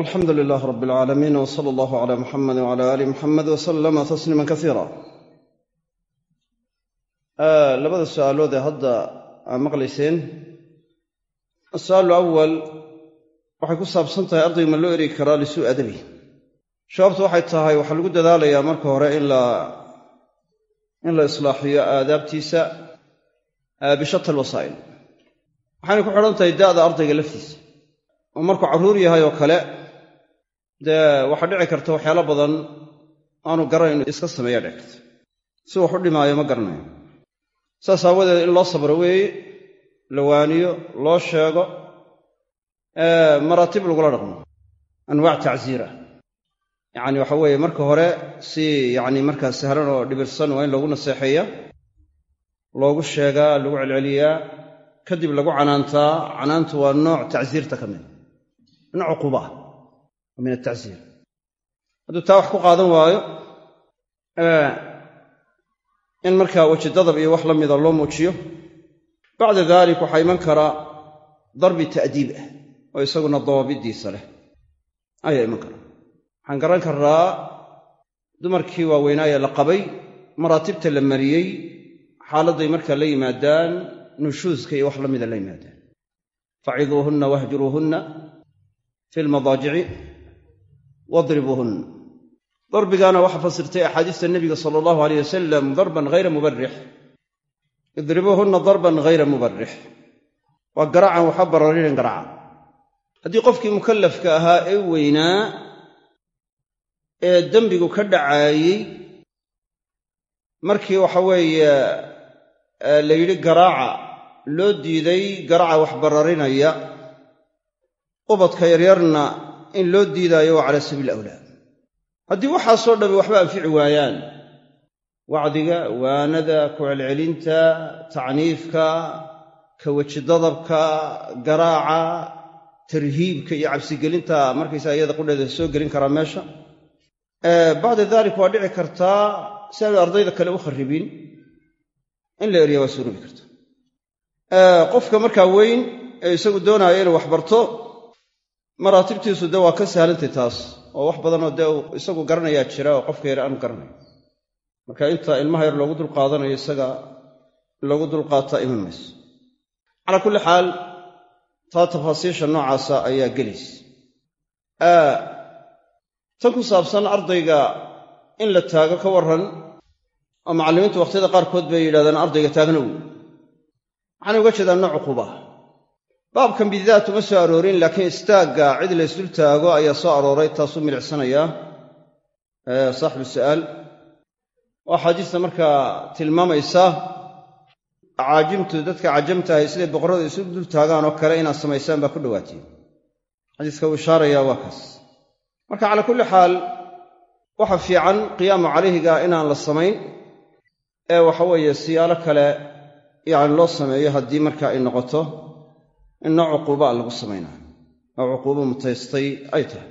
alxamdu lilaah rab alcaalamiin w sala allahu cala muxamedi wcala aali muxamed wasalama tasliima kasiira labada su'aalood ee hadda aa maqlayseen asu'aalu awal waxay ku saabsan tahay ardayga ma loo erigi karaa lisuu adabi jawaabtu waxay tahay waxaa lagu dadaalayaa marka hore in la islaaxiyo aadaabtiisa bishata alwasaa'il. Waxayna ku xidhan tahay da'da ardayga laftiisa. Oo markuu carruur yahay oo kale dee waxaa dhici karta waxyaalo badan aanu garanayn inu iska sameeya dhici karta si wax u dhimaayo ma garanayo. Saas aawadeed in loo sabro weeye la waaniyo loo sheego maraatib lagula dhaqmo. Anwaac tacsiira. Yacani waxa weeye marka hore si yacni markaa sahlan oo dhibirsan waa in loogu naseexeeya loogu sheegaa lagu celceliyaa kadib lagu canaantaa. Canaantu waa nooc tacsiirta ka mid. Nooc cuquba ah waa min atacsiir hadduu taa wax ku qaadan waayo in markaa weji dadab iyo wax la mida loo muujiyo bacda dalik waxaa iman kara darbi ta'diib ah oo isaguna dawaabiddiisa leh. Ayaa iman kara waxaan garan karraa dumarkii waaweynaaye la qabay maraatibta la mariyey xaaladday markaa la yimaadaan nushuuska iyo wax la mida la yimaadaan. Faciduuhunna wahjuruuhunna fi lmadaajici wadribuuhunna darbigaana waxaa fasirtay axaadiista nebiga sala allahu aleyh wasalam darban hayra mubarix idribuuhunna darban hayra mubarix waa garacan waxa bararinen garaca haddii qofkii mukallafka ahaa ee weynaa ee dembigu ka dhacaayey markii waxa weeye la yidhi garaaca loo diiday garaaca wax bararinaya ubadka yaryarna in loo diidaayo waa calaa sabiil awlaa haddii waxaasoo dhammi waxba anfici waayaan wacdiga waanada ku celcelinta tacniifka ka weji dadabka garaaca tarhiibka iyo cabsigelinta markaysaa iyada qudheeda soo gelin karaa meesha. Bacda dalik waa dhici kartaa si aanu ardayda kale u kharribin in la erya waa suuroobi karta. Qofka markaa weyn ee isagu doonaayo inuu wax barto maraatibtiisu dee waa ka sahlantay taas oo wax badanoo dee isagu garanayaa jira oo qofka yar aanu garanayo marka inta ilmaha yar loogu dulqaadanayo isaga loogu dulqaataa iman mayso. Calaa kulli xaal taa tafaasiisha noocaasa ayaa gelaysa tan ku saabsan ardayga in la taago ka warran oo macallimiintu wakhtiyada qaarkood bay yidhahdaan ardayga taagnow waxaan uga jeedaa nooc cuquba baabkan bidaat uma soo aroorin laakiin istaagga cid la ysdul taago ayaa soo arooray taasuu milicsanayaa saaxibu su'aal. Oo axaadiista markaa tilmaamaysa caajimtu dadka cajamtahay siday boqorrada isu dul taagaan oo kale inaad samaysaan baa ku dhowaatay xadiiska uu ishaarayaa waa kaas. Marka calaa kulli xaal waxa fiican qiyaamu calayhiga inaan la samayn ee waxa weeye siyaalo kale yacni loo sameeyo haddii marka ay noqoto in nooc cuquuba a lagu samaynayo. Oo cuquubo mutaystay ay tahay.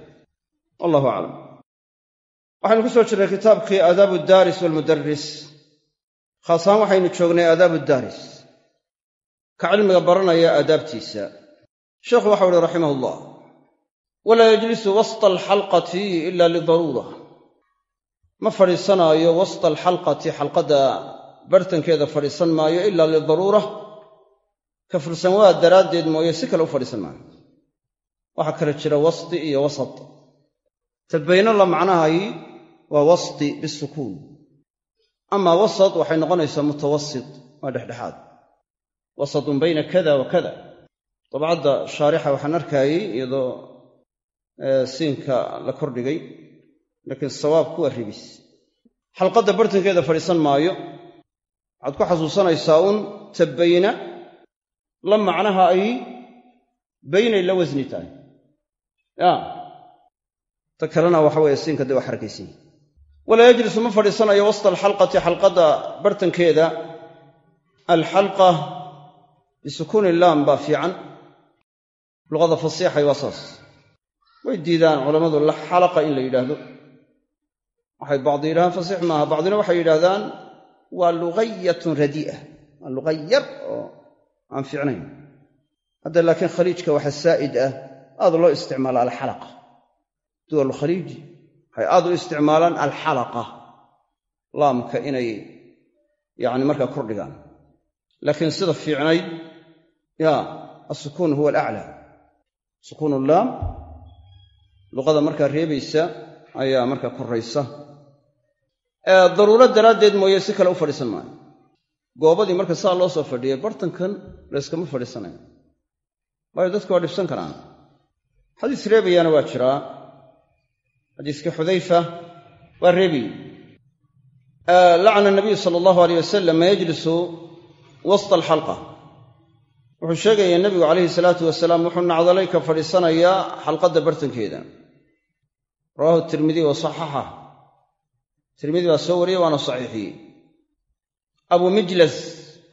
Wallahu aclam. Waxaynu ku soo jirnay kitaabkii aadaabu daaris waalmudaris khaas ahaan waxaynu joognay aadaabu daaris. Ka cilmiga baranaya aadaabtiisa sheikhu waxau uhi raximah ullah walaa yajlisu wasta alxalqati ila lidaruura ma fadhiisanaayo wasta alxalqati xalqadda bartankeeda fadhiisan maayo ila lidaruura ka fursan waa daraaddeed mooye si kale u fadhiisan maayo. Waxaa kale jira wasti iyo wasat. Tabayno la macnahay waa wasti bisukuun. Amaa wasat waxay noqonaysaa mutawasit waa dhexdhexaad. Wasatun bayna kada wa kada. Dabcadda shaarixa waxaan arkaayey iyadoo siinka la kordhigay laakiin sawaabku waa ribis. Xalqadda bartankeeda fadhiisan maayo. Waxaad ku xasuusanaysaa uun tabayna la macnaha ay baynay la wasni tahay. Ya. Ta kalena waxa weeye siinka dee waa xarakaysan walaa yajlisu ma fadhiisanayo wasta alxalqati xalqadda bartankeeda. Alxalqa bisukuuni laam baa fiican. Luqada fasiixay waa saas. Way diidaan culammadu la xalaqa in la yidhaahdo. Waxay bacdi yidhahdaan fasiix maaha. Bacdina waxay yidhahdaan waa luqayatun radii'a waa luqa yar oo aan fiicnayn. Hadda laakiin khaliijka waxa saa'id ah aad loo isticmaala alxalaqa duwal khaliiji waxay aad u isticmaalaan alxalaqa. Laamka inay yacni markaa kordhigaan laakiin sida fiicnayd ya asukuun huwa alaclaa sukuun laam luqada markaa reebaysa ayaa markaa koraysa. Daruuro daraaddeed mooye si kale u fadhiisan maayo goobadii marka saa loo soo fadhiyay bartankan layskama fadhiisanayo. Waayo dadku waa dhibsan karaan. Xadiis reebayaana waa jiraa. Xadiiskii xudayfa waa reebayey lacna nabiyu sala allahu aleyh wasalam ma yajlisu wasta alxalqa. Wuxuu sheegaya nebigu calayhi salaatu wasalaam wuxuu nacdalay ka fadhiisanayaa xalqadda bartankeeda. Rawahu tirmidiy wa saxaxa tirmidi baa soo wariyey waana saxiixiyey abu mijlas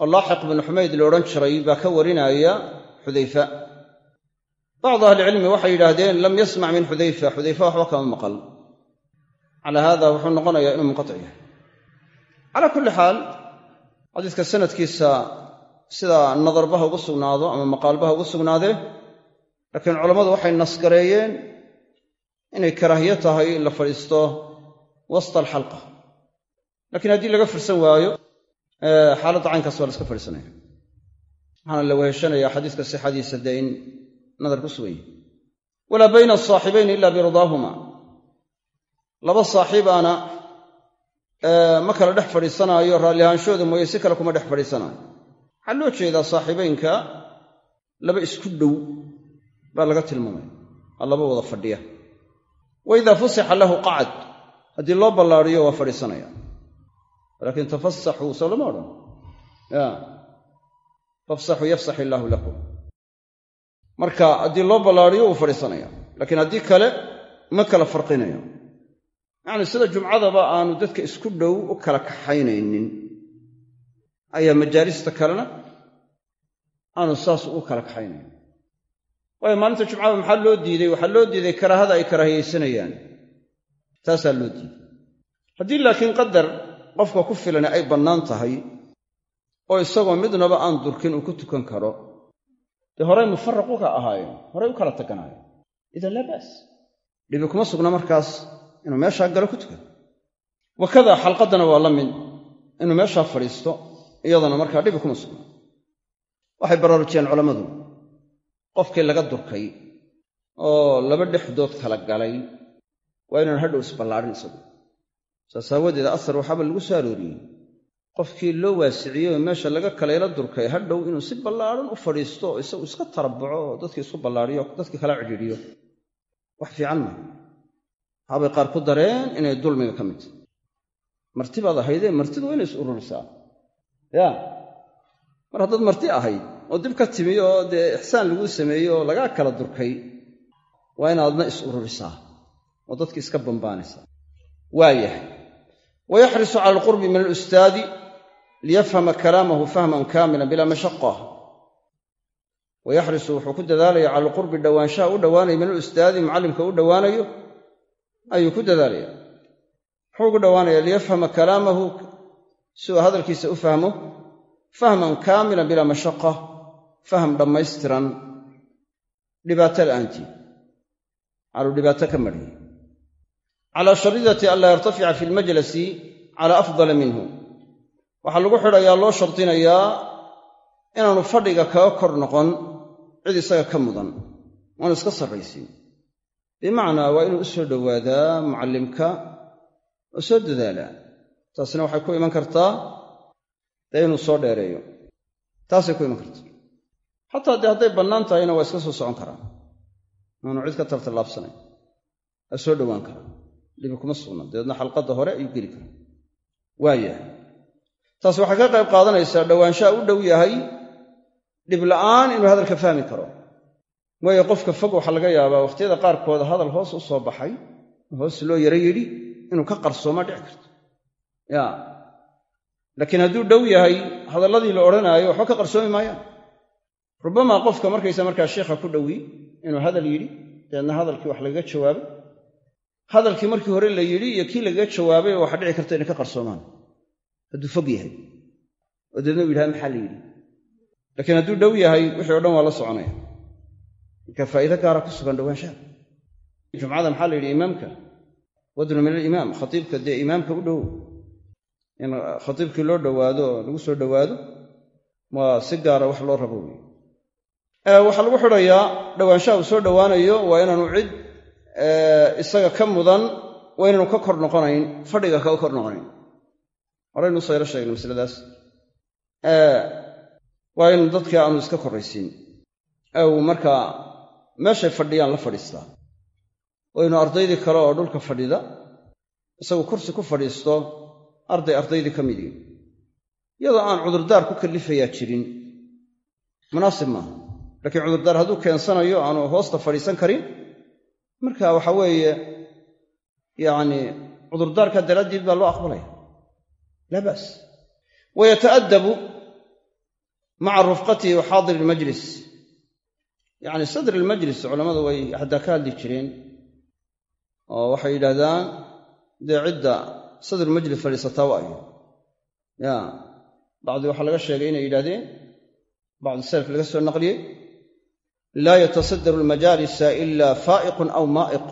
oo laaxiq binu xumayd la odhan jiray baa ka warinaya xudayfa. Bacdu ahlicilmi waxay yidhaahdeen lam yasmac min xudayfa. Xudayfa waxba kama maqal. Calaa haada wuxuu noqonayaa inuu munqatic yahay. Calaa kulli xaal xadiiska sanadkiisa sida nadarbaha ugu sugnaado ama maqaalbaha ugu sugnaadee laakiin culammadu waxay nasgareeyeen inay karaahiyo tahay in la fadhiisto wasta alxalqa. Laakiin haddii laga fursan waayo xaaladda caynkaas waa la iska fadhiisanaya. Waxaana la weheshanayaa xadiiska sixadiisa dee in nadar ku sugan yahy walaa bayna asaaxibayni ila biridaahuma laba saaxiibaana ma kala dhex fadhiisanaayo raalli ahaanshooda mooye si kale kuma dhex fadhiisanaayo. Waxaa loo jeedaa saaxiibaynka laba isku dhow baa laga tilmaamaya aa laba wada fadhiya. Wa idaa fusixa lahu qacad haddii loo ballaariyo waa fadhiisanaya laakiin tafasaxuu soo lama odhan fafsaxuu yafsax illaahu lakum marka haddii loo ballaariyo wuu fadhiisanaya laakiin haddii kale ma kala farqinayo yacni sida jumcadaba aanu dadka isku dhow u kala kaxaynaynin ayaa majaalista kalena aanu saas ugu kala kaxaynayn waayo maalinta jumcada maxaa loo diiday waxaa loo diiday karaahada ay karaahiyaysanayaan taasaa loo diiday haddii laakiin qofka ku filani ay bannaan tahay oo isagoo midnaba aan durkin uu ku tukan karo dee horey mufaraq uka ahaayeen horey u kala taganaayeen idan laa ba's dhibi kuma sugna markaas inuu meeshaa galo ku tukado wakadaa xalqaddana waa la mid inuu meeshaa fadhiisto iyadana markaa dhibi kuma sugna. Waxay baraarujiyeen culammadu. Qofkii laga durkay oo laba dhexdood kala galay waa inaan hadhow isballaadhin isagu saas aawadeeda asar waxaaba lagu soo arooriyey. Qofkii loo waasiciyey oo meesha laga kalayla durkay hadhow inuu si ballaadhan u fadhiisto isagu iska tarabuco oo dadkii isku ballaadhiyo dadkii kala cidhiidhiyo wax fiican maa waxaabay qaar ku dareen inay dulmiga ka mid tahy marti baad ahaydee martidu waa inay is ururisaa. Ya mar haddaad marti ahayd oo dib ka timi oo dee ixsaan laguu sameeyey oo lagaa kala durkay waa inaadna is ururisaa oo dadki iska bambaanaysaa. Waa yahay wayaxrisu cala alqurbi min alustaadi liyafhama kalaamahu fahman kaamilan bilaa mashaqa wayaxrisu wuxuu ku dadaalaya cala alqurbi dhowaanshaha u dhowaanaya min alustaadi mucallimka u dhowaanayo ayuu ku dadaalaya muxuu ugu dhowaanaya liyafhama kalaamahu si uu hadalkiisa u fahmo fahman kaamilan bilaa mashaqa faham dhammaystiran dhibaato la'aantii caluu dhibaato ka mariyey calaa sharidati an laa yartafica fi lmajlasi cala afdala minhu. Waxaa lagu xidhayaa loo shardinayaa inaanu fadhiga kaga kor noqon cid isaga ka mudan. Waanu iska sarraysiin bimacnaa waa inuu u soo dhowaadaa mucallimka oo soo dadaalaa taasina waxay ku iman kartaa dee inuu soo dheereeyo. Taasay ku iman kartaa. Xataa dee hadday bannaan tahayna waa iska soo socon karaa aanu cid ka taltallaabsanayn waa soo dhowaan karaa dhibi kuma sugna. Dabeedna xalqadda hore ayuu geli karaa. Waayahay taas waxay ka qayb qaadanaysaa dhowaanshaha u dhow yahay dhib la'aan inuu hadalka fahmi karo. Waayo qofka fog waxaa laga yaabaa wakhtiyada qaarkood hadal hoos u soo baxay hoos loo yaro yidhi inuu ka qarsoomaa dhici karto. Ya. Laakiin hadduu dhow yahay hadalladii la odhanaayo waxba ka qarsoomi maayaan. Rubamaa qofka markaysa markaa sheikha ku dhowi inuu hadal yidhi dabeedna hadalkii wax lagaga jawaabay hadalkii markii hore la yidhi iyo kii lagaga jawaabay waxa dhici karta inay ka qarsoomaan. Hadduu fog yahay. Oo dabeedna u yidhaha maxaa la yidhi? Laakiin hadduu dhow yahay wixii o dhan waa la soconaya. Marka faa'iido gaara ku sugan dhowaanshaha. Jumcada maxaa la yidhi imaamka wadnu min alimaam khatiibka dee imaamka u dhow. In khatiibkii loo dhowaado oo lagu soo dhowaado waa si gaara wax loo rabo. Wey waxaa lagu xidhayaa dhowaanshaha uu soo dhowaanayo waa inaanu cid isaga ka mudan waa ka kor noqonayn fadhiga kaga kor noqonayn. Horaynu u soo yaro sheegnay masaladaas. Waa in dadka aanu iska korraysiin uu markaa meeshay fadhiyaan la fadhiistaa inu ardaydii kale oo dhulka fadhida. Isagu kursi ku fadhiisto arday ardaydii ka midii iyadoo aan cudurdaar ku kallifayaa jirin. Munaasib maaha. Laakiin cudurdaar hadduu keensanayo aanu hoosta fadhiisan karin marka waxa weeye yacni cudurdaarka daraaddeed baa loo aqbalaya. Laa ba's wayata'addabu maca rufqatihi wa xaadiri ilmajlis yacni sadri ilmajlis culammadu way haddaa ka hadli jireen oo waxay yidhaahdaan dee cidda sadru majlis fadhiisataa waayo ya bacdi waxaa laga sheegay inay yidhahdeen bacdi salaf laga soo naqliyey laa yatasadaru almajaalisa ila faa'iqun aw maa'iq.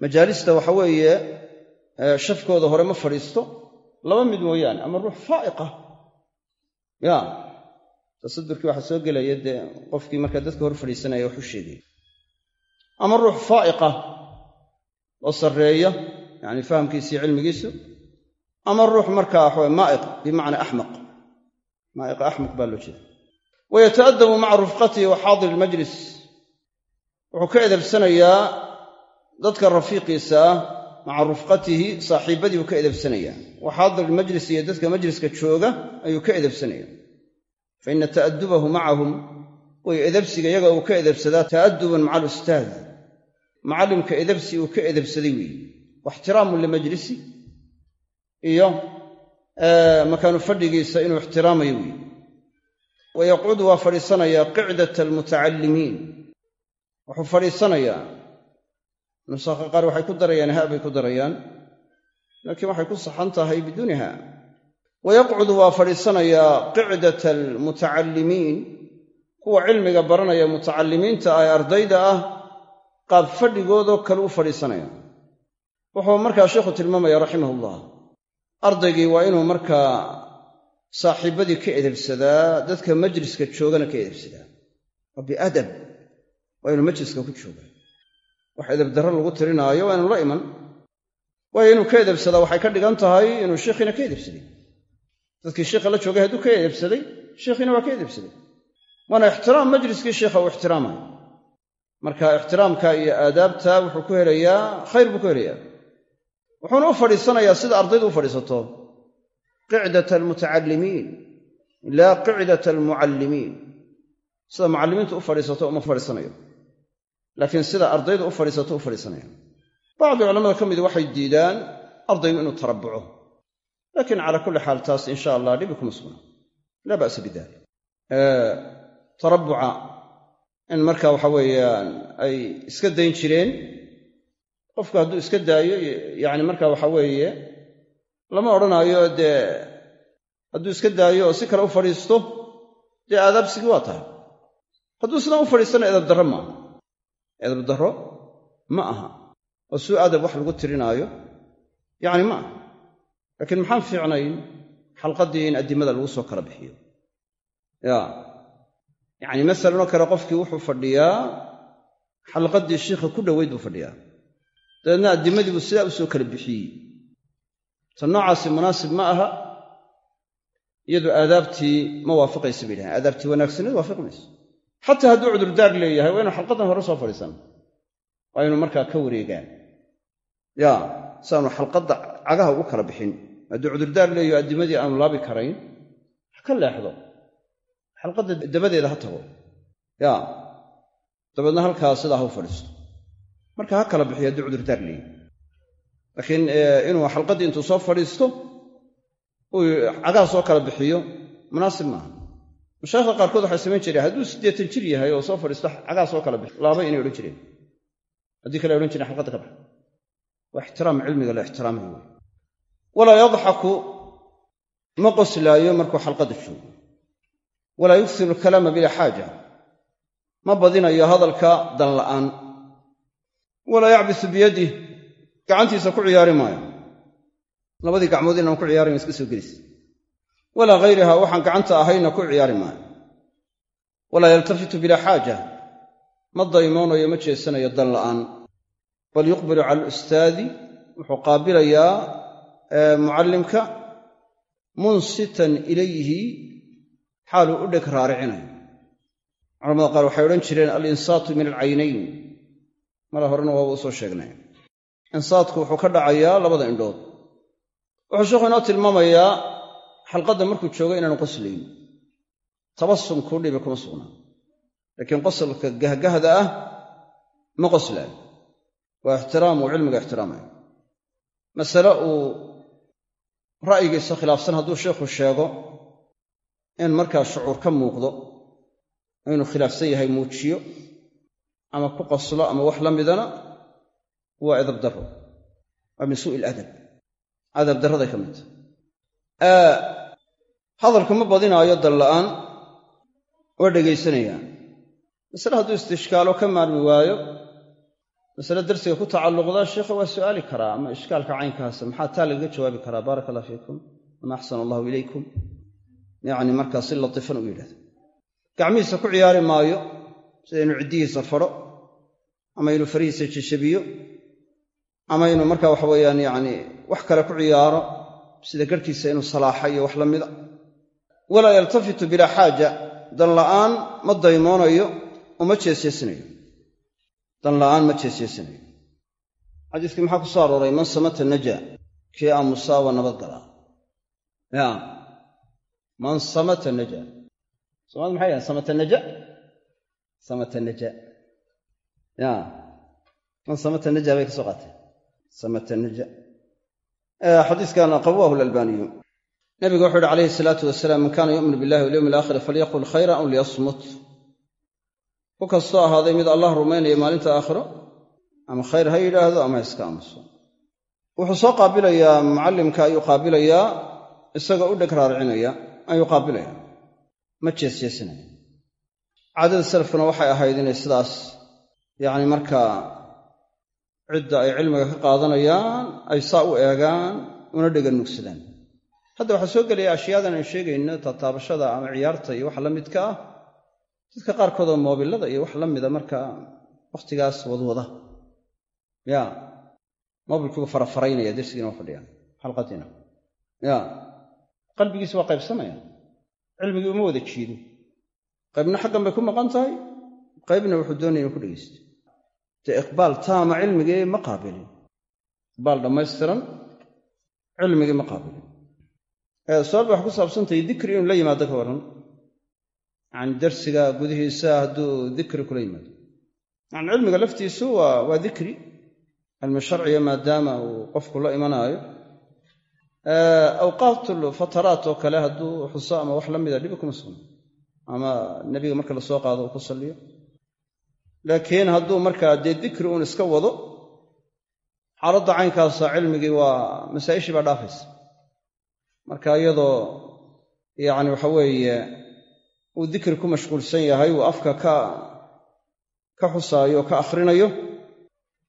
Majaalista waxa weeye shafkooda hore ma fadhiisto laba mid mooyaane ama ruux faa'iqa. Ya tasadurkii waxaa soo gelaya dee qofkii markaa dadka hor fadhiisanaya wax u sheegaya ama ruux faa'iqa oo sarreeya yacni fahamkiisa iyo cilmigiisu ama ruux markaa waxawe maa'iq bimacnaa axmaq maa'iqa jeeda wayata'adabu maca rufqatihi wa xaadir ilmajlis wuxuu ka edabsanayaa dadka rafiiqiisa ah maca rufqatihi saaxiibbadii buu ka edabsanayaa wa xaadir ilmajlis iyo dadka majliska jooga ayuu ka edabsanaya fa ina ta'adubahu macahum way edabsiga iyaga uu ka edabsadaa ta'aduban maca alustaad macallimka edabsi uu ka edabsaday weeye waxtiraamun limajlisi iyo makaanu fadhigiisa inuu ixtiraamayo weeye wa yaqcudu waa fadhiisanayaa qicdata almutacallimiin. Wuxuu fadhiisanayaa nusakha qaar waxay ku darayaan ha bay ku darayaan. Laakiin waxay ku saxan tahay biduuniha. Wa yaqcudu waa fadhiisanayaa qicdata almutacallimiin. Kuwa cilmiga baranaya mutacallimiinta ah ee ardayda ah qaab fadhigoodoo kale u fadhiisanaya. Wuxuu markaa sheikhu tilmaamaya raximahullah. Ardaygii waa inuu markaa saaxiibbadii ka edebsadaa dadka majliska joogana ka edebsadaa. Waa biadab waa inuu majliska ku jooga wax edebdarro lagu tirinaayo waa inu la iman. Waayo inuu ka edebsadaa waxay ka dhigan tahay inuu sheikhiina ka edebsaday. Dadkii sheikha la joogay hadduu ka edebsaday sheikhiina waa ka edebsaday. Waana ixtiraam majliskii sheikha uu ixtiraamayo marka ixtiraamka iyo aadaabta wuxuu ku helayaa khayr buu ku helayaa. Wuxuuna u fadhiisanayaa sida ardaydu u fadhiisato qicdata almutacallimiin laa qicdata almucallimiin sida mucallimiintu u fadhiisato uma fadhiisanayo laakiin sida ardaydu u fadhiisato u fadhiisanaya bacdi culamada ka midi waxay diidaan ardaygu inuu tarabuco laakiin calaa kulli xaal taas insha allah dhibi kuma sugna laa ba'sa bidalik tarabuca in marka waxa weeyaan ay iska dayn jireen qofku hadduu iska daayo yacni marka waxa lama odhanaayo dee hadduu iska daayo oo si kale u fadhiisto dee aadaabsigii waa tahay. Hadduu sidan u fadhiistana edabdarro ma aha. Edabdarro ma aha oo suu adab wax lagu tirinaayo yacni ma aha. Laakiin maxaan fiicnayn xalqaddii in addimada lagu soo kala bixiyo. Ya yacni masalanoo kale qofkii wuxuu fadhiyaa xalqaddii shiikha ku dhoweyd buu fadhiyaa. Dabeedna addimadii buu sidaa u soo kala bixiyey ta noocaasi munaasib ma aha iyadu aadaabtii ma waafaqaysa bay dhahaen aadaabtii wanaagsaneed waafiqi mayso xataa hadduu cudurdaar leeyahay waa inu xalqaddan hore soo fadhiisan. Waa inu markaa ka wareegaan. Ya saanu xalqadda cagaha ugu kala bixin. Hadduu cudurdaar leeyaho addimadii aanu laabi karayn ha ka leexdo. Xalqadda dabadeeda ha tago. Ya dabeedna halkaa sidaa ha u fadhiisto. Marka ha kala bixiyo hadduu cudurdaar leeyahy laakiin inuu xalqaddii intuu soo fadhiisto uu cagaha soo kala bixiyo munaasib maaha. Mashaaikhda qaarkood waxay samayn jireen hadduu siddeetan jir yahay oo soo fadhiisto cagaha soo kala bixi laaba inay odhan jireen. Haddii kale odhan jireen xalqadda ka bax waa ixtiraam cilmiga la ixtiraamayo wey walaa yadxaku ma qoslaayo markuu xalqadda joogo. Walaa yuksiru alkalaama bilaa xaaja ma badinayo hadalka dan la'aan. Walaa yacbisu biyadih gacantiisa ku ciyaari maayo. Labadii gacmood inaan ku ciyaarayn iska soo gelis. Walaa hayriha waxaan gacanta ahayna ku ciyaari maayo. Walaa yaltafitu bilaa xaaja. Ma daymoonayo ma jeesanayo dan la'aan. Bal yuqbilu cala alustaadi wuxuu qaabilayaa mucallimka munsitan ilayhi xaaluu u dheg raaricinayo. Culamada qaar waxay odhan jireen alinsaatu min alcaynayn mara horena waaba u soo sheegnay insaadku wuxuu ka dhacayaa labada indhood. Wuxuu sheekhu inoo tilmaamayaa xalqadda markuu joogo inaanu qoslayn tabasum kuu dhibi kuma sugnaa laakiin qosolka gahgahda ah ma qoslaayo. Waa ixtiraam uu cilmiga ixtiraamaya. Masale uu ra'yigiisa khilaafsan hadduu sheikhu sheego in markaa shucuur ka muuqdo inuu khilaafsan yahay muujiyo ama ku qoslo ama wax la midana waa edab darro waa min suu'i iladab adab darraday ka mid. Tahay hadalka ma badinaayo dalla'aan waa dhegaysanayaan. Masale hadduu istishkaalo ka maarmi waayo masale darsiga ku tacalluqda sheikha waa su'aali karaa ama ishkaalka caynkaasa maxaa taa lagaga jawaabi karaa? Baaraka allah fiikum ama axsana allahu ilaykum. Yacni markaa si latifan u yidhahda gacmihiisa ku ciyaari maayo sida inuu ciddihiisa fadho ama inuu farihiisa jejabiyo ama inuu markaa waxa weeyaan yacni wax kale ku ciyaaro sida garhkiisa inuu salaaxa iyo wax la mida. Walaa yaltafitu bilaa xaaja. Dan la'aan ma daymoonayo oo ma jeesjeesinayo. Dan la'aan ma jeesjeesinayo. Xadiiskii maxaa ku soo arooray? Man samata naja kii aamusaa waa nabad galaa ya. Man samata naja. Soomaalida maxay yahan samata naja? Samata naja. Ya. Man samata naja bay ka soo qaatay samata naja xadiiskana qawaahu lalbaaniyu nabigu wuxuu yihi calayhi salaatu wasalaam man kaana yu'minu billahi walyowmi alaakhiri falyaqul khayra aw liyasmut. Ku kastoo ahaaday mid allah rumaynaya maalinta aakhiro ama khayr ha yidhaahdo ama ha iska aamuso. Wuxuu soo qaabilayaa mucallimka ayuu qaabilayaa isagoo u dheg raaricinaya ayuu qaabilaya. Ma jeesjeesinaya. Caadada salafkuna waxay ahayd inay sidaas yacni markaa cidda ay cilmiga ka qaadanayaan ay saa u eegaan una dhega nugsadaan hadda waxaa soo gelaya ashyaadan aynu sheegayno tataabashada ama ciyaarta iyo wax la midka ah. Dadka qaarkood oo moobillada iyo wax la mida markaa wakhtigaas wadwada. Ya moobilkiibu farafaraynaya dersigiina waa fadhiyaan xalqadiina ya qalbigiisa waa qaybsamaya cilmigii uma wada jiido. Qaybna xaggan bay ku maqan tahay. Qaybna wuxuu doonaya inu ku dhegaysto dee iqbaal taama cilmigii ma qaabilin. Iqbaal dhammaystiran cilmigii ma qaabilin. Su'aal ba waxay ku saabsantahay dikri inuu la yimaado ka warran yacani darsiga gudihiisa hadduu dikri kula yimaado. Yani cilmiga laftiisu waa waa dikri. Cilmi sharciga maadaama uu qofku la imanaayo. Awqaatul fataraat oo kale hadduu xuso ama wax la mida dhibi kuma sugna ama nebiga marka la soo qaado uu ku salliyo laakiin hadduu markaa dee dikri uun iska wado xaaladda caynkaasa cilmigii waa masaa'ishii baa dhaafaysa. Marka iyadoo yacni waxa weeye uu dikri ku mashquulsan yahay uu afka ka ka xusaayo ka akhrinayo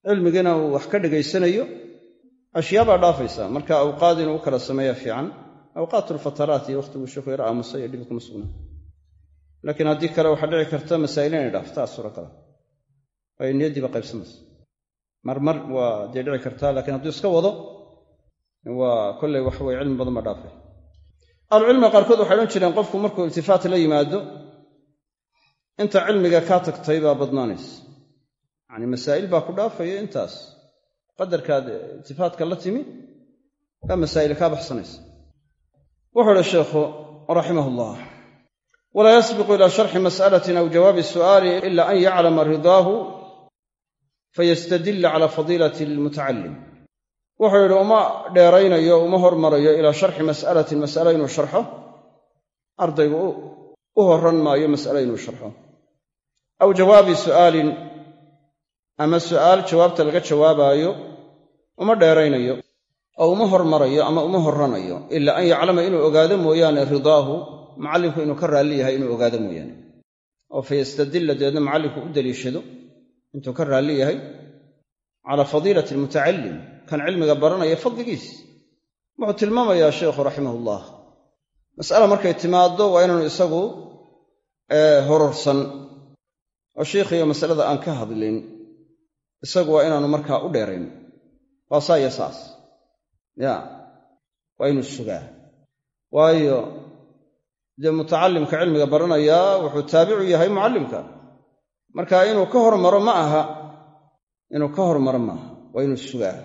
cilmigiina uu wax ka dhegaysanayo ashyaa baa dhaafaysa. Marka awqaad inuu u kala sameeya fiican awqaatulfataraat iyo wakhtiguu sheeku yar aamusa iyo dhibi kuma sugnaa laakiin haddii kale waxaa dhici karta masaa'il inay dhaaftaa suuragala waayo niyaddiiba qaybsamaysa marmar waa dee dhici kartaa lakiin hadduu iska wado waa kolley wax weye cilmi badan baa dhaafay ahlucilmiga qaarkood waxay odhan jireen qofku markuu iltifaat la yimaado inta cilmiga kaa tagtay baa badnaanaysa. Yacni masaa'il baa ku dhaafaya intaas. Qadarkaad iltifaatka la timi baa masaa'il kaa baxsanaysa. Wuxuu uhi sheekhu raximah ullah walaa yasbiqu ilaa sharxi mas'alatin aw jawaabi su'aali ila an yaclama ridaahu fayastadilla cala fadiilati almutacallim. Wuxuu yidhi uma dheeraynayo uma hormarayo ilaa sharxi mas'alatin mas'alo inuu sharxo. Ardaygu u horran maayo mas'alo inuu sharxo. Aw jawaabi su'aalin ama su'aal jawaabta laga jawaabaayo uma dheeraynayo oo uma hormarayo ama uma horranayo ilaa an yaclama inuu ogaado mooyaane ridaahu macallinku inuu ka raalli yahay inuu ogaado mooyaane. Oo fayastadilla dabeedna macallinku u daliishado intuu ka raalli yahay calaa fadiilati almutacalim kan cilmiga baranaya fadligiis. Wuxuu tilmaamayaa sheikhu raximahullah mas'ala markay timaaddo waa inaanu isagu hororsan. Oo sheikhiyo masalada aan ka hadlin isagu waa inaanu markaa u dheerayn. Waa saa iyo saas. Ya waa inuu sugaa. Waayo dee mutacallimka cilmiga baranayaa wuxuu taabicu yahay mucallimka marka inuu ka hormaro ma aha. Inuu ka hormaro maaha waa inuu sugaa.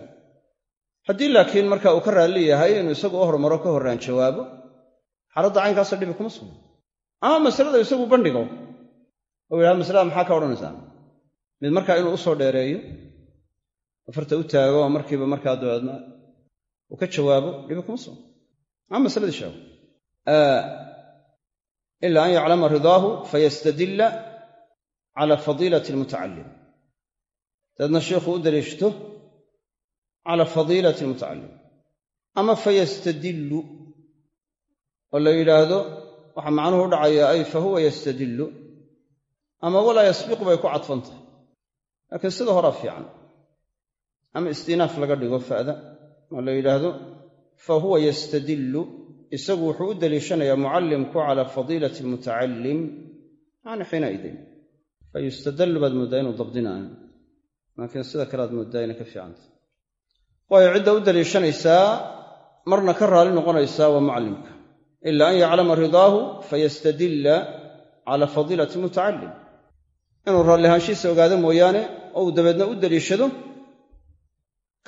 Haddii laakiin marka uu ka raalli yahay inuu isagu u hormaro ka horraan jawaabo xaaladda caynkaasa dhibi kuma sugna. Ama masalada isagu bandhigo. Oo yidhahdo masalada maxaa ka odhanaysaa? Mid markaa inuu u soo dheereeyo afarta u taago oo markiiba markaa dabeedna uu ka jawaabo dhibi kuma sugna. Ama masaladii sheego. Ila an yaclama ridaahu fayastadilla cala fadiilati almutacalim dabeedna sheikhu u daliishto cala fadiilati almutacalim ama fayastadillu oo la yidhaahdo waxaa macnuhu u dhacayaa ay fa huwa yastadillu ama walaa yasbiqu bay ku cadfan tahay laakiin sida horaa fiican ama istinaaf laga dhigo fa'da oo la yidhaahdo fa huwa yastadillu isagu wuxuu u daliishanayaa mucallimku calaa fadiilati almutacalim yani xiinaidin fa yustadallu baad mooddaa inuu dabdinaayo laakiin sida kale aad mooddaa inay ka fiicanta waayo cidda u daliishanaysaa marna ka raali noqonaysaa waa mucallimka ila an yaclama ridaahu fayastadilla cala fadiilati mutacalim inuu raallihaanshiisa ogaado mooyaane oo uu dabeedna u daliishado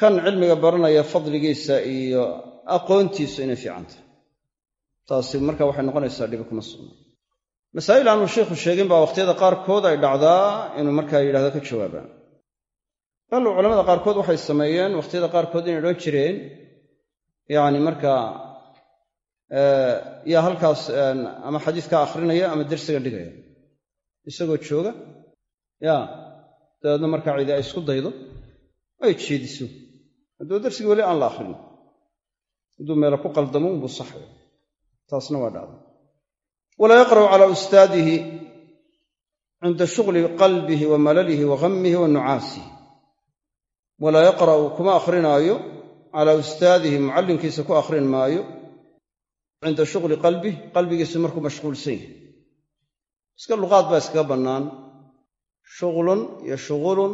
kan cilmiga baranaya fadligiisa iyo aqoontiisu inay fiicantahy taasi marka waxay noqonaysaa dhibi kuma sugna masaa'il aanu sheikhu sheegin baa wakhtiyada qaarkood ay dhacdaa inuu markaa yidhahdo ka jawaabaan bal culamada qaarkood waxay sameeyeen wakhtiyada qaarkood inay odhan jireen yacni markaa yaa halkaas ama xadiiska akhrinaya ama dersiga dhigaya. Isagoo jooga ya dabeedna markaa cidi ay isku daydo ay jeediso hadduu darsigii weli aan la akhrin hadduu meelo ku qaldamo unbuu saxaya taasna waa dhacda walaa yaqra'u calaa ustaadihi cinda shughli qalbihi wa malalihi wa ghammihi wa nucaasihi walaa yaqra'u kuma akhrinaayo calaa ustaadihi mucallimkiisa ku akhrin maayo cinda shughli qalbih qalbigiisu markuu mashquulsan yahay iska luqaad baa iskaga bannaan shuglun iyo shughulun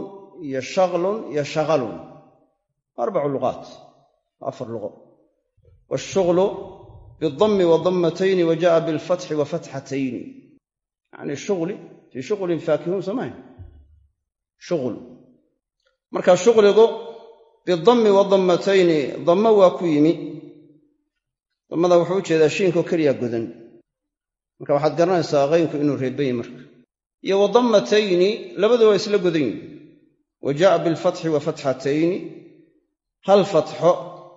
iyo shaklun iyo shaqalun arbacu luqaat afar luqo bidammi wa dammatayni wa ja'a bilfatxi wa fatxatayni yacni shughli fii shughulin faakihuun soomahay shughul marka shughligu bidammi wa dammatayni dammo waa ku yimi dammada wuxuu u jeedaa shiinkoo keliya godan marka waxaad garanaysaa qaynku inuu reeban yahy marka iyo wa dammatayni labadu waa isla godan yihiin wa jaa'a bilfatxi wa fatxatayni hal fatxo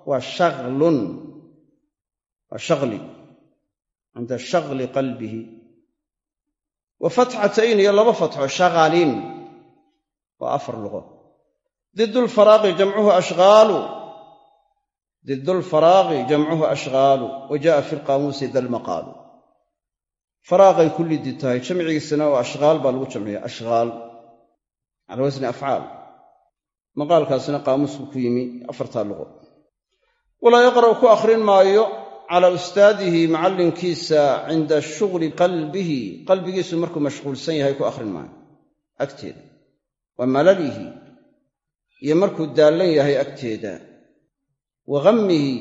waa shaklun waa shakli cinda shakli qalbihi wa fatxatayn iyo laba fatxo shakalin waa afar luqo didu lfaraaqi jamcuhu ashghaalu didu lfaraaqi jamcuhu ashghaalu wa ja'a fi lqaamuusi dalmaqaalu faraaqay ku liddi tahay jamcigiisana oo ashghaal baa lagu jamciya ashghaal cala wasni afcaal maqaalkaasina qaamuusku ku yimi afartaa luqo walaa ku akhrin maayo calaa ustaadihi macallinkiisa cinda shughli qalbihi. Qalbigiisu markuu mashquulsan yahay ku akhrin maayo agteeda. Wa malalihi iyo markuu daallan yahay agteeda. Wa ghammihi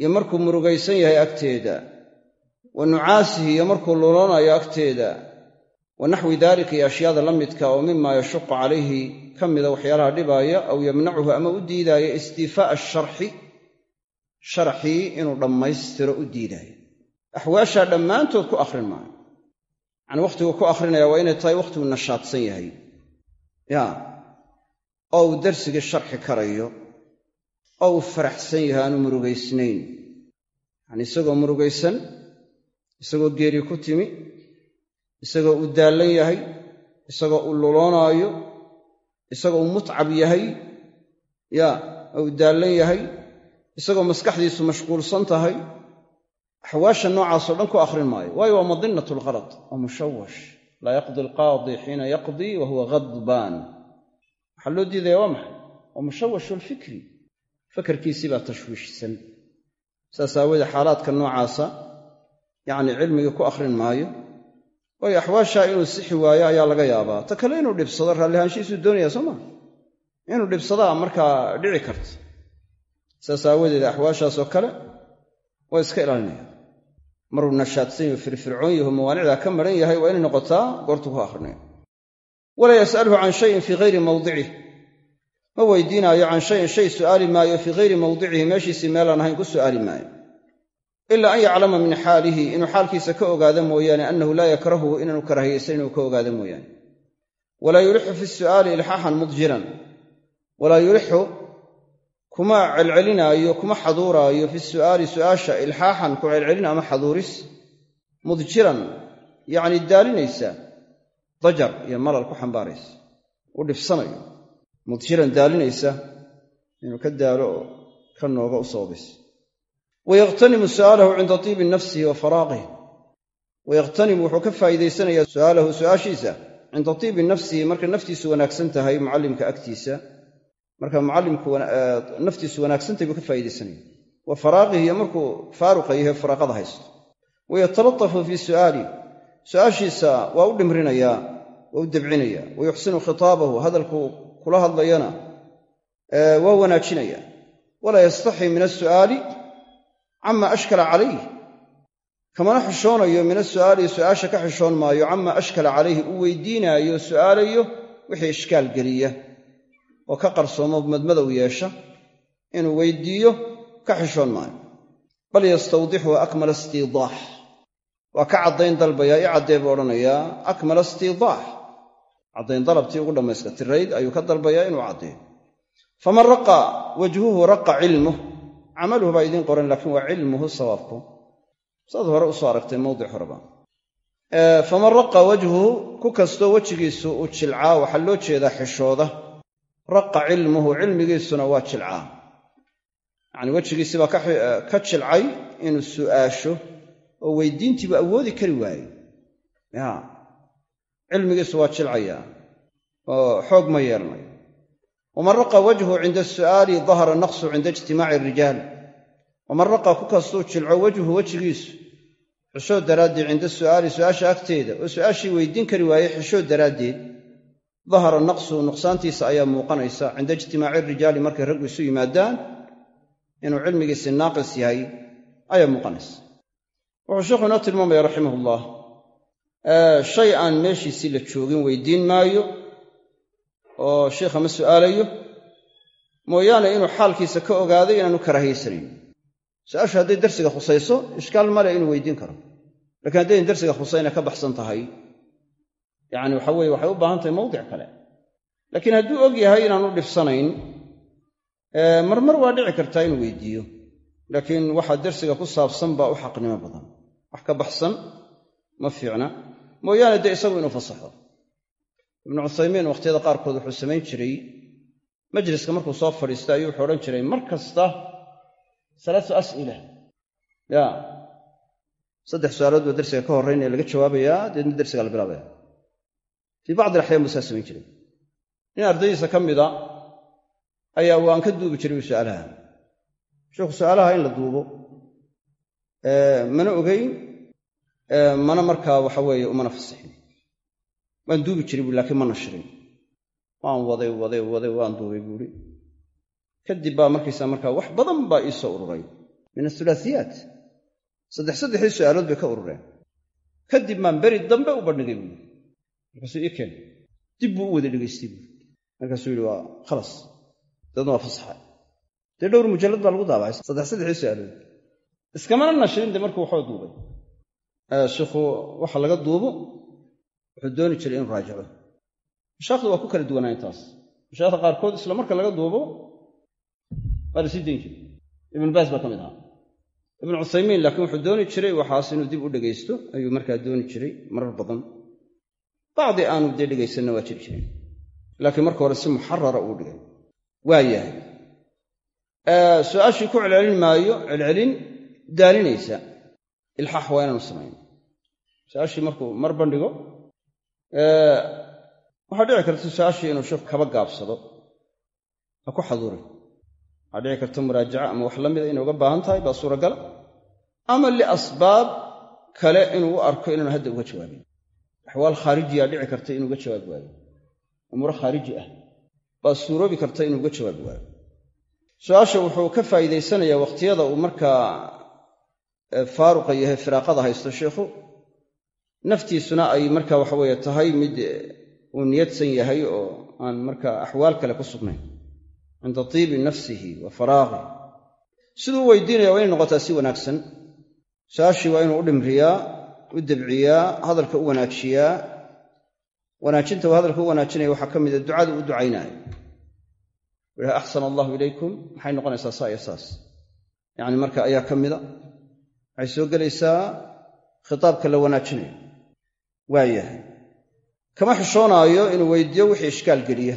iyo markuu murugaysan yahay agteeda. Wa nucaasihi iyo markuu luloonayo agteeda. Wa naxwi daalika iyo ashyaada la midka oo mima yashuqu calayhi ka mida waxyaalaha dhibaaya aw yamnacuhu ama u diidaaya istiifaa'a asharxi sharxii inuu dhammaystiro u diidaayo. Axwaashaa dhammaantood ku akhrin maayo. Yacanii wakhtiguu ku akhrinaya waa inay tahay wakhtiguu nashaadsan yahay. Ya. Oo uu darsigii sharxi karayo oo uu faraxsan yahay aanu murugaysnayn. Yacanii isagoo murugaysan isagoo geeri ku timi isagoo uu daallan yahay isagoo uu luloonaayo isagoo uu mutcab yahay ya oo uu daallan yahay isagoo maskaxdiisu mashquulsan tahay axwaasha noocaasoo dhan ku akhrin maayo. Waayo waa madinat alghalad waa mushawash. Laa yaqdi alqaadi xiina yaqdii wa huwa ghadbaan waxaa loo diidaya waa maxay? Waa mushawashu alfikri fakarkiisii baa tashwiishsan. Saas aawoodee xaalaadka noocaasa yacni cilmigii ku akhrin maayo. Waayo axwaashaa inuu sixi waayo ayaa laga yaabaa. Ta kale inuu dhibsado raallihaanshihiisuu doonayaa soo maa inuu dhibsadaa markaa dhici karta saas aawadeed axwaashaasoo kale waa iska ilaalinaya. Maruu nashaadsan yaho firfircoon yaho mawaanicdaa ka maran yahay waa inay noqotaa goortuu ku akhrinayo. Walaa yas'alhu can shayin fii hayri mawdicih ma weydiinaayo can shayin shay su'aali maayo fii hayri mawdicihi meeshiisii meelaan ahayn ku su'aali maayo. Ilaa an yaclama min xaalihi inuu xaalkiisa ka ogaado mooyaane annahu laa yakrahuhu inaanu karahiyaysan inuu ka ogaado mooyaane. Walaa yulixu fi su'aali ilxaaxan mudjiran. Walaa yulixu kuma celcelinaayo kuma xaduuraayo fi su'aali su'aasha ilxaaxan ku celcelin ama xaduuris mudjiran yacni daalinaysa dajar iyo malal ku xambaaraysa u dhibsanayo mudjiran daalinaysa inuu ka daalo oo ka nooga u sababaysa wayaqhtanimu su'aalahu cinda tiibi nafsihi wa faraaqih wayaqhtanimu wuxuu ka faa'iidaysanayaa su'aalahu su'aashiisa cinda tiibi nafsihi marka naftiisu wanaagsan tahay mucallimka agtiisa marka mucallimku naftiisu wanaagsantahay buu ka faa'iidaysanaya wa faraaqihi iyo markuu faaruqa yahay faraaqada haysto. Wayatalatafu fii su'aalih su'aashiisa waa u dhimrinayaa waa u debcinaya wa yuxsinu khitaabahu hadalkuu kula hadlayana waa wanaajinaya. Walaa yastaxi min asu'aali cama ashkala calayh kamana xishoonayo min asu'aali su'aasha ka xishoon maayo cama ashkala calayhi uu weydiinaayo su'aalayo wixii ishkaal geliya oo ka qarsoomo madmadow yeesha inuu weydiiyo ka xishoon maayo. Bal yastawdixu akmala istiidaax. Waa ka caddayn dalbayaa i caddee odhanayaa akmala istiidaax. Caddayn dalabtii ugu dhammayska tirayd ayuu ka dalbayaa inuu caddeeyo faman raqa wajhuhu raqa cilmuh. Camaluhu baa idiin qoran laakiin waa cilmuhu sawaabku. Saad hore u soo aragtay mawdic horeba faman raqa wajhuhu ku kastoo wejigiisu uu jilcaa waxaa loo jeedaa xishooda raqa cilmuhu cilmigiisuna waa jilcaa yacanii wejigiisii baa ka jilcay inuu su'aasho oo weydiintiibu awoodi kari waaye ya cilmigiisu waa jilcayaa oo xoog ma yeelanayo waman raqa wajhu cinda su'aali dahara naqsu cinda ijtimaaci arijaal waman raqa ku kastuu jilco wejhu wejigiisu xishood daraaddeed cinda su'aali su'aasha agteeda oo su'aashii weydiin kari waayey xishood daraaddeed dahara naqsu nuqsaantiisa ayaa muuqanaysa cinda ijtimaaci rijaali markay raggu isu yimaadaan inuu cilmigiisi naaqis yahay ayaa muuqanaysa. Wuxuu sheikhu inoo tilmaamaya raximahullah shay aan meeshiisii la joogin weydiin maayo oo sheikha ma su'aalayo mooyaane inuu xaalkiisa ka ogaaday inaanu karaahiyeysanan su'aashu hadday darsiga khusayso ishkaal male inuu weydiin karo. Lakiin haddayn darsiga khusayna ka baxsan tahay yacni waxa weye waxay u baahan tahay mawdic kale. Laakiin hadduu og yahay inaanu dhibsanayn marmar waa dhici kartaa inuu weydiiyo. Laakiin waxa darsiga ku saabsan baa u xaqnimo badan. Wax ka baxsan ma fiicna. Mooyaane dee isagu inuu fasaxo. Ibnu cuthaymiin wakhtiyada qaarkood wuxuu samayn jiray majliska markuu soo fadhiista ayuu wuxuu odhan jiray mar kasta salaatu as'ila. Ya saddex su'aalood baa darsiga ka horraynaya laga jawaabayaa deedna darsiga la bilaabaya fii bacdi alaxyaan buu saa samayn jiray. Nin ardaydiisa ka mida ayaa waan ka duubi jiray su'aalaha. Sheikhu su'aalaha in la duubo mana ogeyn mana markaa waxa weeye umana fasixin. Waan duubi jiray bui lakiin ma nashirin. Waan waday waday waday waan duubay buuhi kadib baa markaysaa markaa wax badan baa ii soo ururay. Min athulaathiyaat saddex saddexdii su'aalood bay ka urureen. Kadib maan beri dambe u bandhigay buui markaasuu keen dib buu u wada dhegaystay buui markaasuu yidhi waa khalas. Daedna waa fasaxa. Dee dhowr mujallad baa lagu daabacay. Saddex saddexdii su'aalood iskamana nashirin dee markuu waxoo duubay. Shiikhu waxa laga duubo wuxuu dooni jiray inuu raajico. Mashaaikhdu waa ku kala duwanaa intaas. Mashaaikhda qaarkood isla marka laga duubo waa la sii dayn jiray. Ibnu baas baa ka mid ahaa. Ibnu cuthaymiin laakiin wuxuu dooni jiray waxaas inuu dib u dhegaysto ayuu markaa dooni jiray marar badan bacdi aanu dee dhegaysanna waa jiri laakiin marka hore si muxarara uu dhigay. Waa yahay. Su'aashii ku celcelin maayo celcelin daalinaysa. Ilxaax waa inaanu samayn. Su'aashii markuu mar bandhigo waxaa dhici karta su'aashii inuu sheikhu kaba gaabsado. Ha ku xaduurin. Waxaa dhici karta muraajaca ama wax la mida inay uga baahan tahay baa suuragala ama liasbaab kale inuu u arko inaanu hadda uga jawaabin axwaal khaarijiyaa dhici karta inuu uga jawaabi waayo. Umuuro khaariji ah. Baa suuroobi karta inuu uga jawaabi waayo. Su'aasha wuxuu ka faa'iidaysanayaa wakhtiyada uu markaa faaruqa yahay firaaqada haysto sheikhu. Naftiisuna ay marka waxa weeye tahay mid uu niyadsan yahay oo aan markaa axwaal kale ku sugnayn. Cinda tiibi nafsihi wa faraaqi siduu weydiinaya waa inay noqotaa si wanaagsan. Su'aashii waa inuu u dhimriyaa u debciyaa hadalka u wanaajiyaa wanaajinta uu hadalka u wanaajinaya waxaa ka mida ducada u ducaynaayo wuha axsana allahu ilaykum. Maxay noqonaysaa saa iyo saas? Yacni marka ayaa ka mida waxay soo gelaysaa khitaabka la wanaajinayo. Waayahay kama xishoonaayo inuu weydiiyo wixii ishkaal geliya.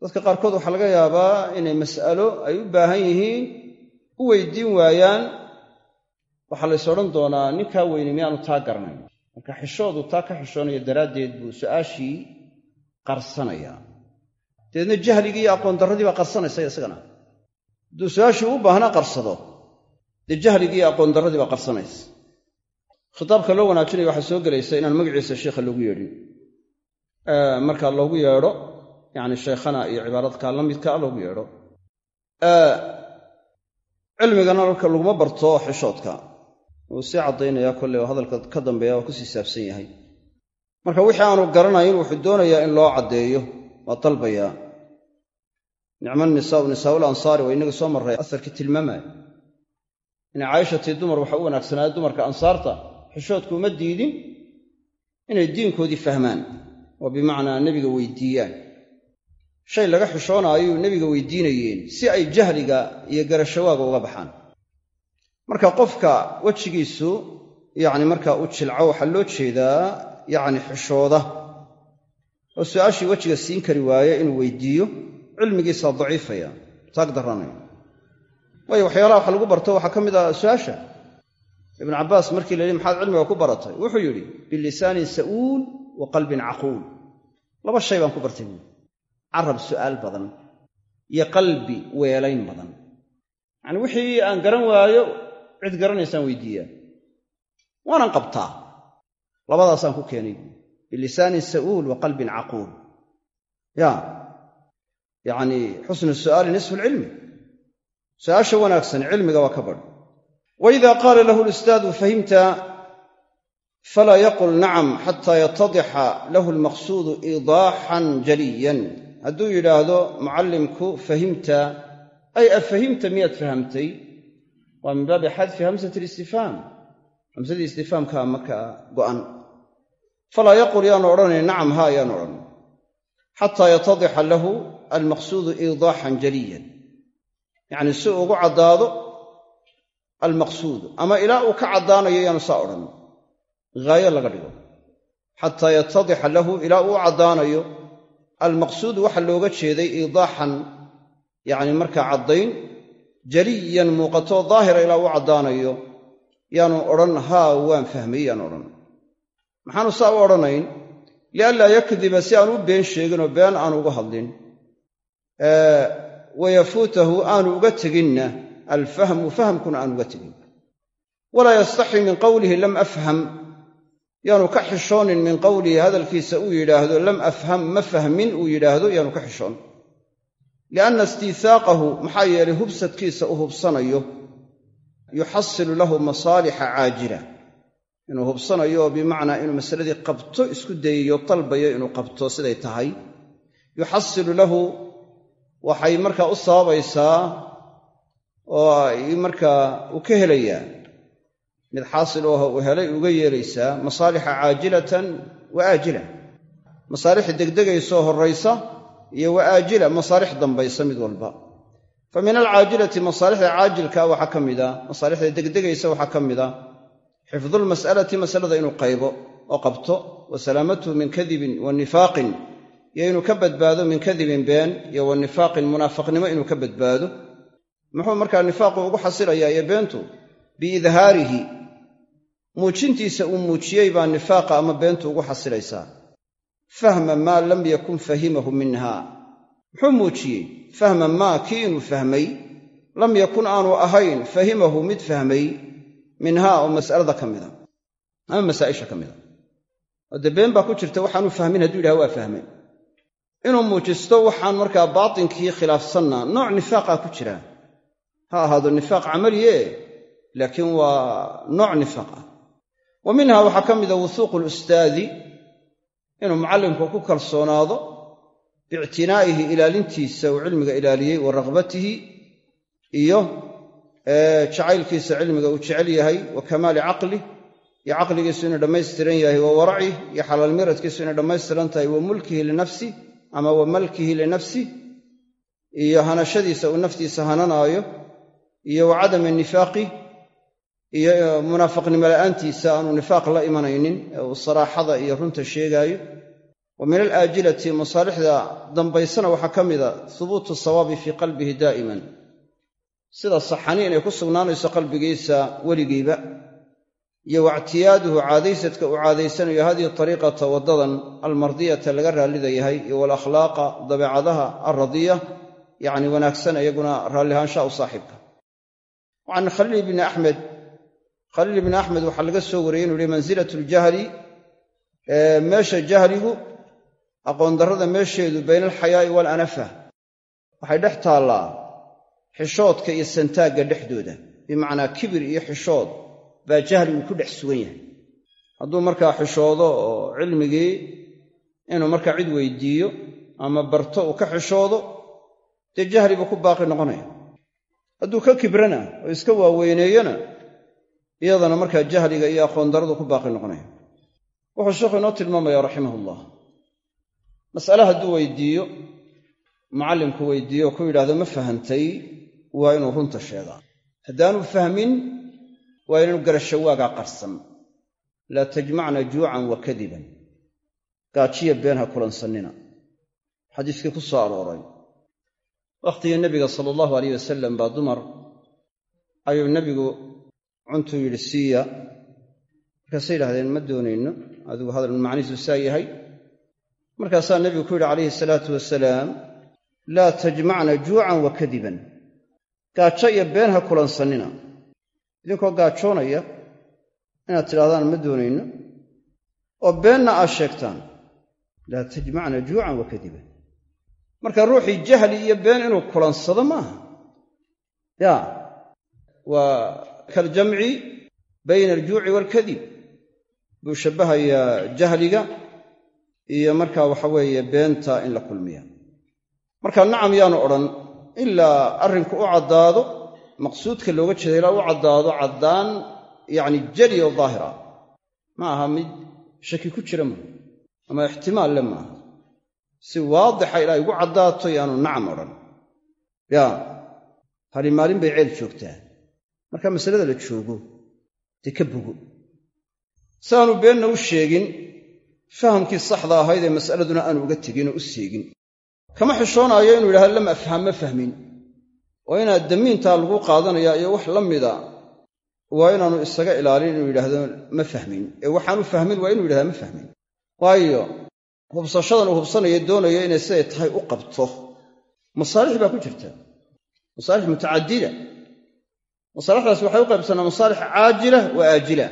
Dadka qaarkood waxaa laga yaabaa inay mas'alo ay u baahan yihiin u weydiin waayaan waxaa lays odhan doonaa ninkaa weyne miyaanu taa garanayn marka xishoodu taa ka xishoonaya daraaddeed buu su'aashii qarsanayaa. Dabeedna jahligii iyo aqoon darradii baa qarsanaysa isagana. Hadduu su'aashii u baahnaa qarsado dee jahligii iyo aqoon darradii baa qarsanaysa khitaabka loo wanaajinaya waxaa soo gelaysa inaan magaciisa sheikha loogu yeedhin. Marka loogu yeedho yacni shaykhana iyo cibaaradka la midkaa loogu yeedho. Cilmigana laguma barto xishoodka wuu sii caddaynaya kolley oo hadalka ka dambeeya waa ku sii saabsan yahay. Marka wixii aanu garanayn wuxuu doonayaa in loo caddeeyo waa dalbayaa nicmo nisaau nisaa'ul ansaari waa innaga soo marray asarkii tilmaamaya. Inay caayishatii dumar waxa u wanaagsanaaye dumarka ansaarta xishoodku uma diidin inay diinkoodii fahmaan oo bimacnaa nebiga weydiiyaan. Shay laga xishoonaayoy nebiga weydiinayeen si ay jahliga iyo garashawaaga uga baxaan marka qofka wejigiisu yacni markaa u jilco waxaa loo jeedaa yacni xishooda oo su'aashii wejiga siin kari waaye inuu weydiiyo cilmigiisaa daciifaya. Taag darranaya waayo waxyaalaha wax lagu barto waxaa ka mid ah su'aasha. Ibnu cabbaas markii la yidhi maxaad cilmiga ku baratay? Wuxuu yidhi bilisaanin sa'uul wa qalbin caquul. Laba shay baan ku bartay buui carab su'aal badan iyo qalbi weelayn badan. Yacani wixii aan garan waayo cid garanaysaan weydiiyaa waanan qabtaa? Labadaasaan ku keenay. Bilisaanin sa'uul wa qalbin caquul. Ya. Yacni xusnu su'aali nisfu lcilmi su'aasha wanaagsan cilmiga waa ka badh. Wa ida qaala lahu lustaadu fahimta falaa yaqul nacam xataa yatadixa lahu almaqsuudu iidaaxan jaliyan. Hadduu yidhaahdo mucallimku fahimta. Ay afahimta miyaad fahamtay waa min baabi xadfi hamsati listifhaam hamsadii istifhaamkaa markaa go'an. Falaa yaqul yaanu odhanayn nacam haa yaanu odhan xataa yatadixa lahu almaqsuudu iidaaxan jaliyan. Yacni si ugu caddaado almaqsuudu. Ama ilaa uu ka caddaanayo yaanu saa odhan haayo laga dhigo. Xataa yatadixa lahu ilaa uu caddaanayo almaqsuudu waxa looga jeeday iidaaxan yacni markaa caddayn jaliyan muuqatoo daahira ilaa uu caddaanayo yaanu odhan haa waan fahmay yaanu odhan. Maxaanu saa u odhanayn lianlaa yakdiba si aanu u been sheeginoo been aanu uga hadlin wayafuutahu aanu uga teginna alfahmu fahamkuna aanu uga tegin. Walaa yastaxi min qowlihi lam afham. Yaanu ka xishoonin min qowlihi hadalkiisa uu yidhaahdo lam afham ma fahmin uu yidhaahdo yaanu ka xishoon lianna istiihaaqahu maxaa yeelay hubsadkiisa u hubsanayo yuxasilu lahu masaalixa caajila inuu hubsanayo oo bimacnaa inuu masaladii qabto isku dayayo dalbayo inuu qabto siday tahay yuxasilu lahu waxay markaa u sababaysaa oo ay markaa uu ka helayaa mid xaasil oo uu helay uga yeelaysaa masaalixa caajilatan wa aajila masaalix degdegaysoo horraysa iyo wa aajila masaalix dambaysa mid walba. Fa min alcaajilati masaalixda caajilkaa waxaa ka mida masaalixda degdegaysa waxaa ka mida xifdulmas'alati masalada inuu qaybo oo qabto wa salaamatuhu min kadibin wa nifaaqin iyo inuu ka badbaado min kadibin been iyo wa nifaaqin munaafiqnimo inuu ka badbaado. Muxuu markaa nifaaqu ugu xasilayaa iyo beentu? Biidhaarihi. Muujintiisa uu muujiyey baa nifaaqa ama beentu ugu xasilaysaa fahma maa lam yakun fahimahu minha. Muxuu muujiyey fahma maa kii inuu fahmay? Lam yakun aanu ahayn fahimahu mid fahmay? Minhaa oo mas'alada ka mida. Ama masaa'isha ka mida. Oo been baa ku jirta waxaanu fahmin hadduu yidhaha waa fahmay. Inuu muujisto waxaan markaa baatinkii khilaafsanna nooc nifaaqaa ku jira. Ha ahaado nifaaq camaliye laakiin waa nooc nifaaq ah wa minha waxaa ka mida wuhuuqu lustaadi inuu mucallimku ku kalsoonaado biictinaa'ihi ilaalintiisa uu cilmiga ilaaliyey wa raghbatihi iyo jacaylkiisa cilmiga uu jecel yahay wa kamaali caqlih iyo caqligiisu inuu dhammaystiran yahay wa waracih iyo xalaalmiradkiisu inay dhammaystiran tahay wa mulkihi linafsi ama wa malkihi linafsi iyo hanashadiisa uu naftiisa hananaayo iyo wa cadami nifaaqi iyo munaafaqnimo la'aantiisa aanu nifaaq la imanaynin ee uu saraaxada iyo runta sheegaayo. Wa min alaajilati masaalixda dambaysana waxaa ka mida hubuutu sawaabi fii qalbihi daa'iman. Sida saxani inay ku sugnaanayso qalbigiisa weligiiba iyo waictiyaaduhu caadaysadka uu caadaysanayo hadihi ariiqata waddadan almardiyata laga raallida yahay iyo walakhlaaqa dabeecadaha alradiya yacni wanaagsan iyaguna raallihaanshaha u saaxiibka. Can khaliil bni axmed khaliil ibni axmed waxaa laga soo wariyey inuu yihi mansilat ljahli meesha jahligu aqoondarrada meesheedu bayna alxayaa'i waalanafa waxay dhex taallaa xishoodka iyo santaagga dhexdooda. Bimacnaa kibir iyo xishood baa jahligu ku dhex sugan yahay. Hadduu markaa xishoodo oo cilmigii inuu markaa cid weydiiyo ama barto uu ka xishoodo dee jahli buu ku baaqi noqonaya. Hadduu ka kibrana oo iska waaweyneeyona iyadana markaa jahliga iyo aqoondarradu ku baaqi noqonaya. Wuxuu sheekhu inoo tilmaamaya raximahullah. Mas'ale hadduu weydiiyo mucallimku weydiiyo oo ku yidhahdo ma fahantay waa inuu runta sheegaa. Haddaanu fahmin waa inaanu garashawaagaa qarsan. Laa tajmacna juucan wa kadiban. Gaajiya been ha kulansannina. Xadiiskii ku soo arooray. Wakhtigii nebiga sala allahu alayh wasalam baa dumar. Ayuu nebigu cuntuu yidhi siiya. Markaasay yidhahdeen ma doonayno adigu hadal macnihiisu saa yahay. Markaasaa nebigu ku yidhi calayhi salaatu wasalaam laa tajmacna juucan wa kadiban. Gaajo iyo been ha kulansannina idinkoo gaajoonaya inaad tidhahdaan ma doonayno. Oo beenna aad sheegtaan laa tajmacna juucan wa kadiban. Marka ruuxii jahli iyo been inuu kulansado maaha. Ya waa kaljamci bayna aljuuci waalkadib buu shabbahayaa jahliga iyo markaa waxa weeye beenta in la kulmiya marka nacam yaanu odhan ilaa arrinku u caddaado maqsuudka looga jeeda ilaa u caddaado caddaan yacni jeli oo daahira ma aha mid shaki ku jira maaha ama ixtimaal le maaha si waadixa ilaa igu caddaato yaanu nacam odhan yaa hali maalin bay ceel joogtaa marka masalada la joogo dee ka bogo saaanu beenna u sheegin fahamkii saxda ahayd ee mas'aladuna aanu uga tegin oo u seegin. Kama xishoonaayo inuu yidhahdo lam afham ma fahmin. Oo inaad damiintaa lagu qaadanaya iyo wax la mida waa inaanu isaga ilaalin inuu yidhaahdo ma fahmin. Ee waxaanu fahmin waa inuu yidhahda ma fahmin. Waayo hubsashadan uu hubsanaya doonayo inay siday tahay u qabto. Masaalix baa ku jirta. Masaalix mutacadida masaalixdaas waxay u qaybsanaa masaalix caajila wa aajila.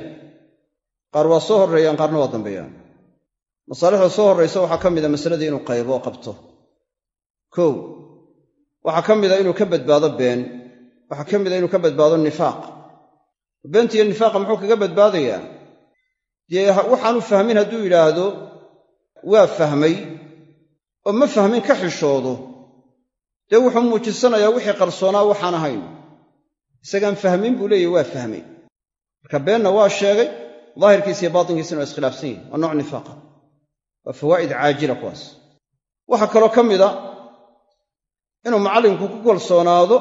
Qaar waa soo horreeyaan qaarna waa dambeeyaan. Masaalixda soo horraysa waxaa ka mida masaladii inuu qaybo qabto. Kow waxaa ka mida inuu ka badbaado been waxaa ka mida inuu ka badbaado nifaaq. Beenta iyo nifaaqa muxuu kaga badbaadayaa? Dee waxaanu fahmin hadduu yidhaahdo waa fahmay oo ma fahmin ka xishoodo. Dee wuxuu muujisanayaa wixii qarsoonaa waxaan ahayn isagaan fahmin buu leeyahy waa fahmay. Marka beenna waa sheegay daahirkiisa iyo baatinkiisana waa iskhilaafsan yihiin waa nooc nifaaqa waa fawaa'id caajila kuwaas. Waxaa kaloo ka mida inuu macallimku ku kalsoonaado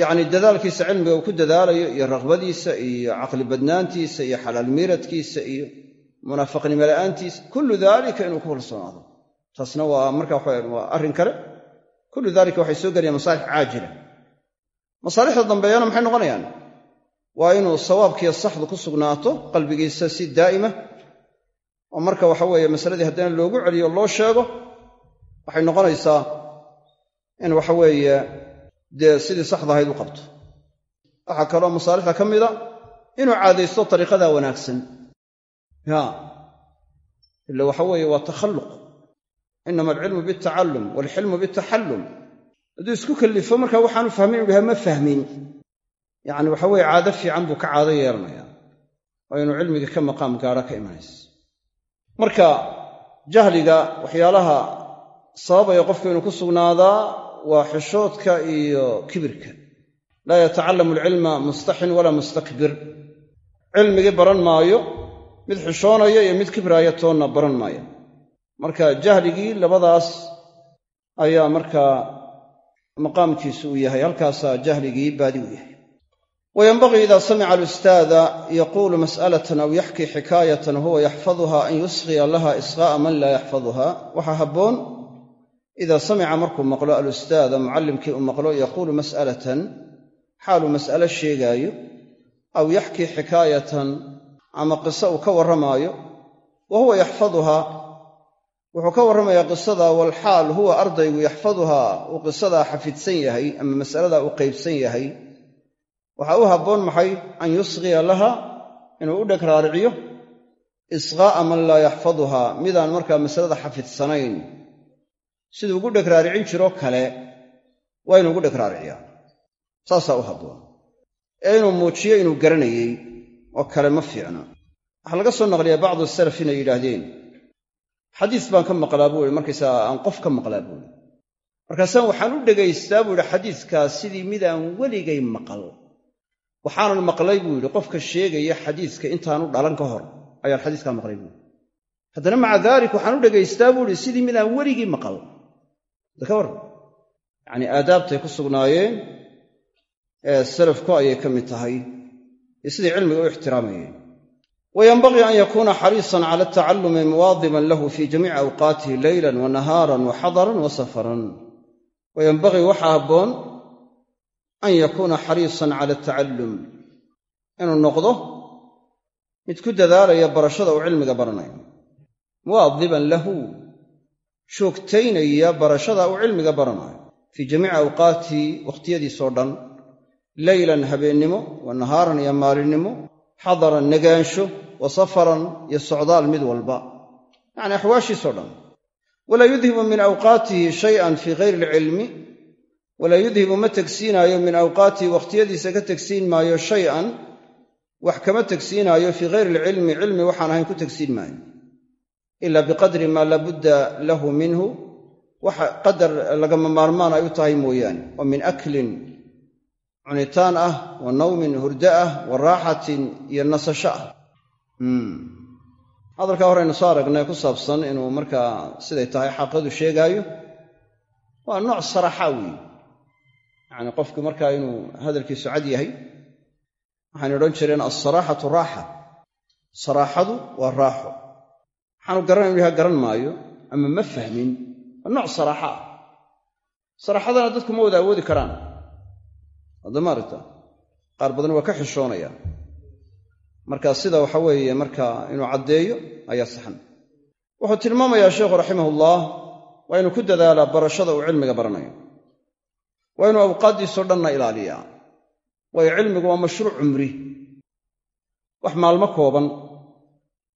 yacni dadaalkiisa cilmiga uu ku dadaalayo iyo raghbadiisa iyo caqli badnaantiisa iyo xalaal miiradkiisa iyo munaafaqnimo la'aantiisa kullu daalika inuu ku kalsoonaado. Taasna waa marka waa arrin kale. Kullu daalika waxay soo gelayaan masaalix caajila masaalixda dambeeyana maxay noqonayaan? Waa inuu sawaabkiiyo saxdu ku sugnaato qalbigiisa si daa'ima oo marka waxa weeye masaladii haddana loogu celiyo loo sheego waxay noqonaysaa in waxa weeye dee sidii saxda ahayd u qabto. Waxaa kaloo masaalixda ka mida inuu caadaysto dariiqada wanaagsan. Ya ila waxa weeye waa takhalluq. Inama alcilmu bialtacallum waalxilmu bialtaxallum hadduu isku kallifo marka waxaanu fahmin inu yahay ma fahmin. Yacni waxa weeye caado fiican buu ka caado yeelanaya waa inuu cilmiga ka maqaam gaara ka imanaysa marka jahliga waxyaalaha sababaya qofku inuu ku sugnaadaa waa xishoodka iyo kibirka. Laa yatacallamu alcilma mustaxin walaa mustakbir cilmigii baran maayo mid xishoonaya iyo mid kibraaya toonna baran maayo. Marka jahligii labadaas ayaa markaa maqaamkiisu uu yahay halkaasaa jahligii baadi u yahay. Wayanbagii ida samica alustaada yaquulu mas'alatan aw yaxkii xikaayatan huwa yaxfaduha an yusqiya laha isqaa'a man laa yaxfaduha waxaa habboon idaa samica markuu maqlo alustaada mucallimkii uu maqlo yaquulu mas'alatan xaaluu mas'alo sheegaayo aw yaxkii xikaayatan ama qiso uu ka warramaayo wa huwa yaxfaduhaa wuxuu ka warramayaa qisada walxaal huwa ardaygu yaxfaduhaa. Uu qisadaa xafidsan yahay ama mas'aladaa uu qaybsan yahay. Waxaa u habboon maxay? An yusqiya laha inuu u dheg raariciyo isqaa'a man laa yaxfaduhaa. Midaan markaa masalada xafidsanayn siduu ugu dheg raaricin jiroo kale waa inuu ugu dheg raariciyaa saasaa u habboon. Ee inuu muujiyo inuu garanayey oo kale ma fiicna. Waxaa laga soo naqliyaa bacdu salaf inay yidhaahdeen xadiis baan ka maqlaa buu ihi markaysaga aan qof ka maqlaa buu ihi markaasaan waxaan u dhegaystaa buu yidhi xadiiskaas sidii midaan weligay maqal. Waxaanan maqlay buu yidhi qofka sheegaya xadiiska intaanu dhalan ka hor ayaan xadiiskaa maqlay buu yidhi. Haddana maca daalik waxaan u dhegaystaa buu ihi sidii midaan weligii maqal. Da ka warran. Yacnii aadaabtay ku sugnaayeen ee salafku ayay ka mid tahay iyo siday cilmiga u ixtiraamayeen wayanbagii an yakuuna xariisan cala altacallumi muwaadiban lahu fii jamiici awqaatihi leylan wa nahaaran wa xadaran wa safaran wayanbagii waxaa habboon an yakuuna xariisan cala altacallum inuu noqdo mid ku dadaalaya barashada uu cilmiga baranayo muwaadiban lahu joogtaynaya barashada uu cilmiga baranayo fii jamiici awqaatihi wakhtiyadiisoo dhan leylan habeennimo wa nahaaran iyo maalinnimo xadaran negaansho wa safaran iyo socdaal mid walba. Yacni axwaashiisoo dhan. Walaa yudhibu min awqaatihi shayan fii hayri alcilmi walaa yudhibu ma tegsiinaayo min awqaatihi wakhtiyadiisa ka tegsiin maayo shay-an wax kama tegsiinaayo fii hayri alcilmi cilmi waxaan ahayn ku tegsiin maayo. Ila biqadri maa laabudda lahu minhu waxa qadar lagama maarmaan ay u tahay mooyaane. Oo min aklin cunitaan ah wa nawmin hurdo ah wa raaxatin iyo nasasho ah hadalkaa horeynu soo aragnay ku saabsan inuu markaa siday tahay xaqadu sheegaayo waa nooc saraxa weeye yacni qofku markaa inuu hadalkiisu cad yahay waxaan odhan jireen alsaraaxatu raaxa. Saraaxadu waa raaxo. Waxaanu garanay inu yaha garan maayo ama ma fahmin. Waa nooc saraaxa ah saraaxadana dadku ma wada awoodi karaan. Hadda maaragta qaar badan waa ka xishoonayaan marka sida waxa weeye marka inuu caddeeyo ayaa saxan. Wuxuu tilmaamayaa sheikhu raximahullah waa inuu ku dadaalaa barashada uu cilmiga baranayo. Waa inuu awqaaddiisoo dhanna ilaaliyaa. Waayo cilmigu waa mashruuc cumri. Wax maalmo kooban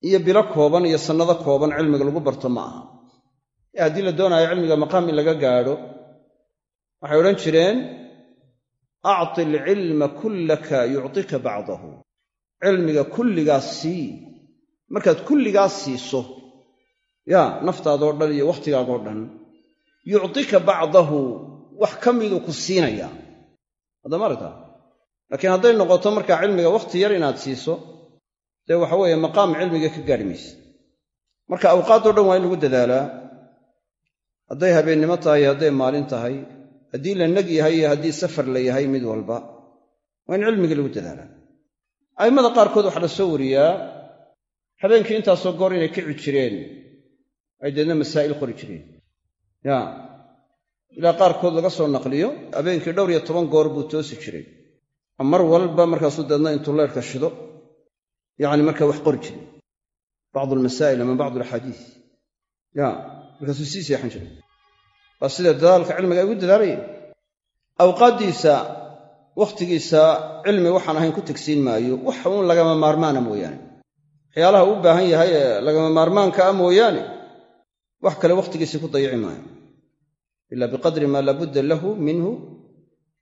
iyo bilo kooban iyo sannado kooban cilmiga lagu barto ma aha. Ee haddii la doonaayo cilmiga maqaam in laga gaadho waxay odhan jireen acti alcilma kullaka yuctika bacdahu cilmiga kulligaas sii. Markaad kulligaas siiso yaa naftaadoo dhan iyo wakhtigaagoo dhan yuctika bacdahu wax ka miduu ku siinayaa hadda maaragta laakiin hadday noqoto markaa cilmiga wakhti yar inaad siiso dee waxa weeye maqaam cilmiga ka gaadhi maysa. Marka awqaaddoo dhan waa in lagu dadaalaa. Hadday habeennimo tahay hadday maalin tahay haddii la neg yahay iyo haddii safar la yahay mid walba waa in cilmigii lagu dadaalaa a'immada qaarkood waxaa la soo wariyaa. Habeenkii intaasoo goor inay kici jireen ay deedna masaa'il qori jireen. Ya. Ilaa qaarkood laga soo naqliyo habeenkii dhowr iyo toban goor buu toosi jiray. Mar walba markaasuu deedna intuu leerka shido yacni markaa wax qori jiray. Bacdu almasaa'il ama bacdu alaxaadiis ya. Markaasuu sii seexan jiray. Waa sida dadaalka cilmiga ay ugu dadaalayeen. Awqaaddiisa wakhtigiisa cilmi waxaan ahayn ku tegsiin maayo. Wax uun lagama maarmaana mooyaane. Waxyaalaha u baahan yahay ee lagama maarmaanka ah mooyaane wax kale wakhtigiisii ku dayici maayo. Ila biqadri maa laabudda lahu minhu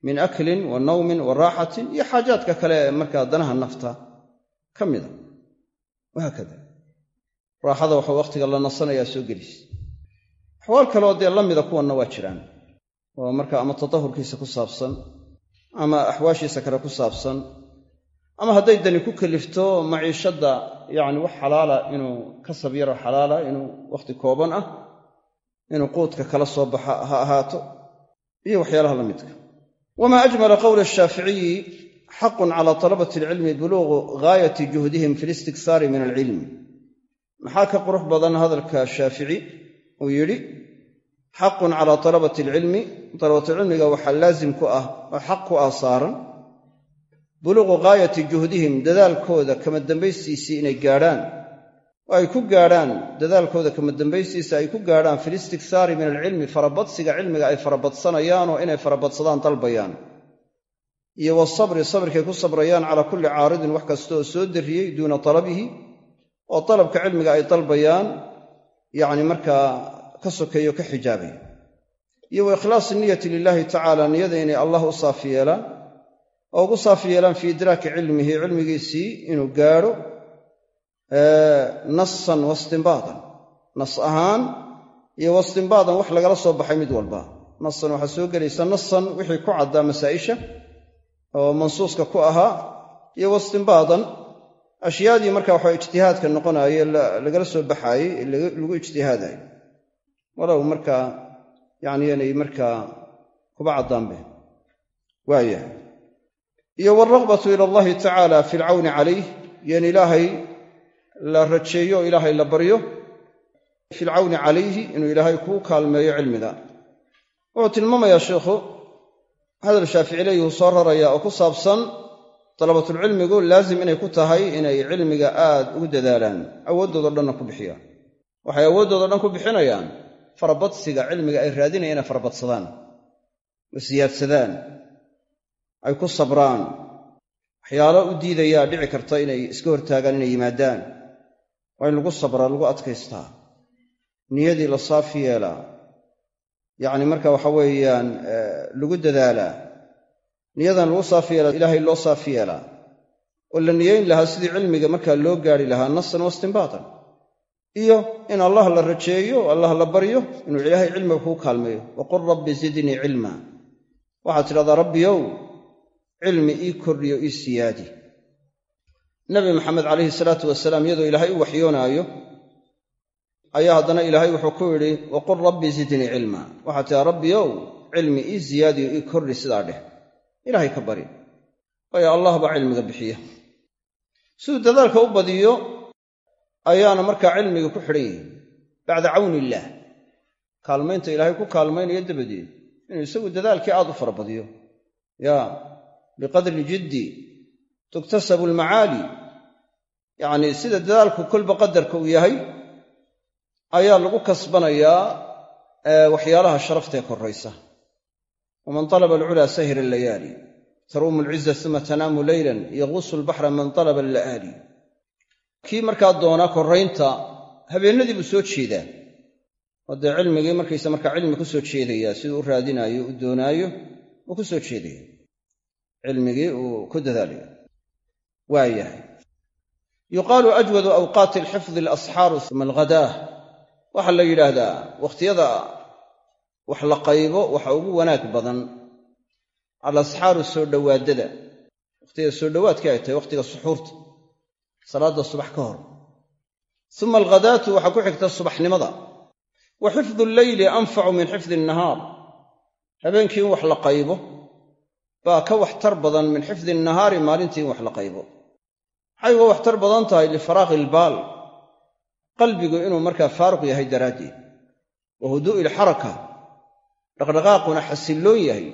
min aklin wa nawmin wa raaxatin iyo xaajaadka kale ee markaa danaha nafta. Ka mida. Wahaakada raaxada waxa wakhtiga la nasanayaa soo gelis. Axwaal kaleo dee la mida kuwanna waa jiraan. Oo marka ama tatahurkiisa ku saabsan ama axwaashiisa kale ku saabsan ama hadday dani ku kalifto maciishadda yacni wax xalaala inuu kasab yaro xalaala inuu wakhti kooban ah inuu quudka kala soo baxa ha ahaato iyo waxyaalaha la midka. Wamaa ajmala qowla ashaaficiyi xaqun cala talabati alcilmi buluuqu gaayati juhdihim fi listikhaari min alcilmi. Maxaa ka qurux badan hadalka shaafici? Uu yidhi xaqun calaa talabati alcilmi talabatulcilmiga waxaa laasim ku ah oo xaq ku ah saaran. Buluuqu gaayati juhdihim dadaalkooda kama dambaystiisii inay gaadhaan. Oo ay ku gaadhaan dadaalkooda kama dambaystiisa ay ku gaadhaan fi listikhaari min alcilmi farabadsiga cilmiga ay farabadsanayaan oo inay farabadsadaan dalbayaan iyo wasabri sabrikay ku sabrayaan calaa kulli caaridin wax kasta oo soo darriyey duuna talabihi oo dalabka cilmiga ay dalbayaan yacni markaa ka sokeeyo ka xijaabaya. Iyo wa niyati lilaahi tacaala niyada inay allah u saafi yeelaan oo ugu saafi yeelaan fii idraaki cilmihi cilmigiisii inuu gaadho nasan wastinbaadan nas ahaan iyo wastinbaadan wax lagala soo baxay mid walba. Nasan waxaa soo gelaysa nasan wixii ku caddaa masaa'isha oo mansuuska ku ahaa iyo wastinbaadan ashyaadii marka waxa ijtihaadka noqonaaye lagala soo baxaayey lagu ijtihaadayo walow markaa yacni inay markaa kuba caddaanbe waaya iyo waalraqbatu ila allahi tacaala fi alcawni calayh iyo in ilaahay la rajeeyo ilaahay la baryo fi alcawni calayhi inuu ilaahay kuu kaalmeeyo cilmiga. Wuxuu tilmaamayaa sheikhu hadal shaafici leeyihuu soo raraya oo ku saabsan dalabatulcilmigu laazim inay ku tahay inay cilmiga aad ugu dadaalaan awooddoodo dhanna ku bixiyaan. Waxay awooddoodo dhan ku bixinayaan farabadsiga cilmiga ay raadinayaan inay farabadsadaan siyaadsadaan ay ku sabraan waxyaalo u diidayaa dhici karta inay iska hortaagaan inay yimaadaan waa in lagu sabraa lagu adkaystaa niyadii la saafi yeelaa yacni marka waxa weeyaan lagu dadaalaa niyadan lagu saafi yeelaa ilaahay loo saafi yeelaa oo la niyeyn lahaa sidii cilmiga markaa loo gaari lahaa nasan wastinbaatan iyo in allah la rajeeyo allah la baryo inuu ilaahay cilmiga kuu kaalmeeyo. Waqul rabbi zidnii cilma. Waxaad tidhahdaa rabbiyow cilmi ii kordhiyo ii siyaadi. Nabi maxamed calayhi salaatu wasalaam iyadoo ilaahay u waxyoonaayo ayaa haddana ilaahay wuxuu ku yidhi waqul rabbi zidnii cilma. Waxaad tidhaha rabbiyow cilmi ii siyaadiyo ii kordhi sidaa dheh. Ilaahay ka bari. Waayo allah baa cilmiga bixiya. Siduu dadaalka u badiyo ayaana markaa cilmiga ku xidhan yihi bacda cawni illaah kaalmaynta ilaahay ku kaalmaynayo dabadeed inuu isagu dadaalkii aad u fara badiyo yaa biqadri jiddi tuktasabu almacaali yacnii sida dadaalku kolba qadarka uu yahay ayaa lagu kasbanayaa waxyaalaha sharaftee korraysa. Waman talaba alculaa sahira allayaali taruumu alciza uma tanaamu leylan yaquusu albaxra man talaba alla'aali kii markaa doonaa korraynta habeennadii buu soo jeedaa. Oo dee cilmigii markaysa markaa cilmi ku soo jeedayaa siduu u raadinaayo u doonaayo uu ku soo jeedaya cilmigii uu ku dadaalaya waayahay yuqaalu ajwadu awqaati alxifdi alasxaaru uma alghadaah waxaa la yidhaahdaa wakhtiyada wax la qaybo waxa ugu wanaag badan alasxaaru soo dhowaadada. Wakhtiyada soo dhowaadkii ay tahay wakhtiga suxuurta salaadda subax ka hor. Uma alghadaatu waxaa ku xigta subaxnimada. Wa xifdu alleyli anfacu min xifdi annahaar. Habeenkii in wax la qaybo baa ka waxtar badan min xifdi annahaari maalintii in wax la qaybo. Maxay uga waxtar badan tahay lifaraaqi ilbaal qalbigu inuu markaa faaruq yahay daraaddeed. Wa huduu'i ilxaraka dhaqdhaqaaquna xasilloon yahay.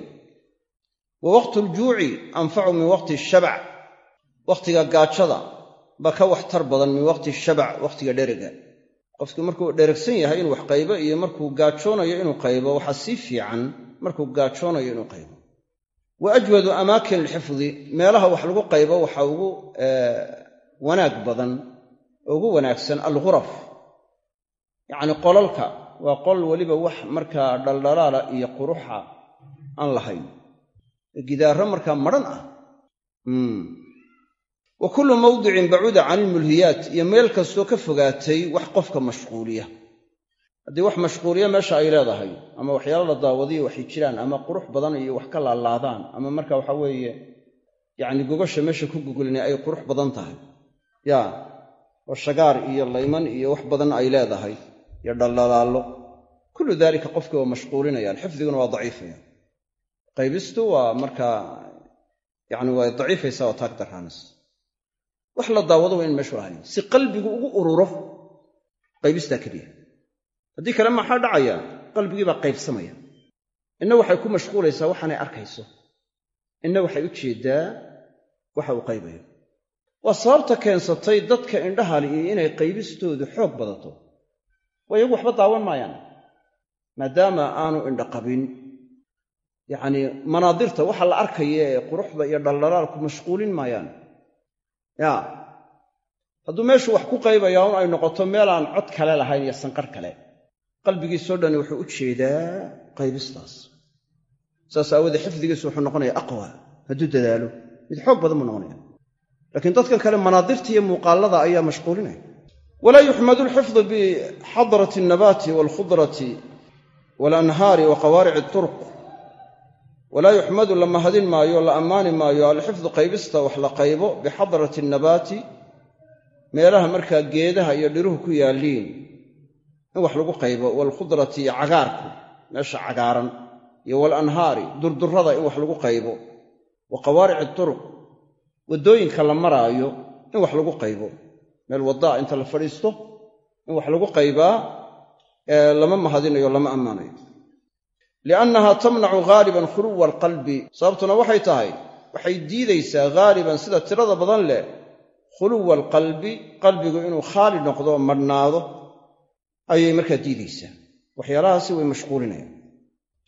Wa waqtu aljuuci anfacu min waqti shabac wakhtiga gaajada baa ka waxtar badan min waqti shabac wakhtiga dherega qofkii markuu dheragsan yahay inuu wax qaybo iyo markuu gaajoonayo inuu qaybo waxaa sii fiican markuu gaajoonayo inuu qaybo. Wa ajwadu amaakin alxifdi meelaha wax lagu qaybo waxaa ugu wanaag badan ugu wanaagsan alghuraf. Yacni qolalka waa qol weliba wax markaa dhaldhalaala iyo quruxa aan lahayn. Gidaarro markaa madhan ah wa kullu mawdicin bacuuda can ilmulhiyaat iyo meel kastoo ka fogaatay wax qofka mashquuliya. Haddii wax mashquuliya meesha ay leedahay ama waxyaalo la daawadiyo waxay jiraan ama qurux badan iyo wax ka laalaadaan ama marka waxa weeye yacni gogasha meesha ku gogolina ay qurux badan tahay. Ya oo shagaar iyo layman iyo wax badan ay leedahay iyo dhaldhalaallo kullu daalika qofkii waa mashquulinayaan xifdiguna waa daciifaya. Qaybistu waa markaa yacni waa daciifaysa waa taag daraanaysa wax la daawado waa in meeshu lahayn. Si qalbigu ugu ururo qaybistaa keliya haddii kale maxaa dhacaya? Qalbigii baa qaybsamaya. Inna waxay ku mashquulaysaa waxaanay arkayso. Inna waxay u jeeddaa waxa uu qaybayo. Waa sababta keensatay dadka indhahali iyo inay qaybistoodu xoog badato. Waa iyagu waxba daawan maayaan maadaama aanu indha qabin yacnii manaadirta waxa la arkaya ee quruxda iyo dhaldhalaalku mashquulin maayaan ya. Hadduu meeshu wax ku qaybayaa un ay noqoto meelaan cod kale lahayn iyo sanqar kale qalbigiisoo dhani wuxuu u jeedaa qaybistaas. Saas aawoodee xifdigiisu wuxuu noqonaya aqwa hadduu dadaalo mid xoog badan buu noqonaya laakiin dadkan kale manaadirta iyo muuqaallada ayaa mashquulinaya. Walaa yuxmadu alxifdu bixadrati alnabaati waalkhudrati waalanhaari wa qawaarici turuq walaa yuxmadu la mahadin maayo la ammaani maayo alxifdu qaybista wax la qaybo bixadrati annabaati meelaha markaa geedaha iyo dhiruhu ku yaalliin in wax lagu qaybo waalkhudrati iyo cagaarku meesha cagaaran iyo waalanhaari durdurrada in wax lagu qaybo wa qawaarici turuq waddooyinka la maraayo in wax lagu qaybo meel waddaa inta la fadhiisto in wax lagu qaybaa lama mahadinayo lama ammaanayo liannaha tamnacu ghaaliban khuluwa alqalbi sababtuna waxay tahay waxay diidaysaa ghaaliban sida tirada badan leh khuluwa alqalbi qalbigu inuu khaali noqdo madhnaado ayay markaa diidaysaa waxyaalahaasi way mashquulinayaan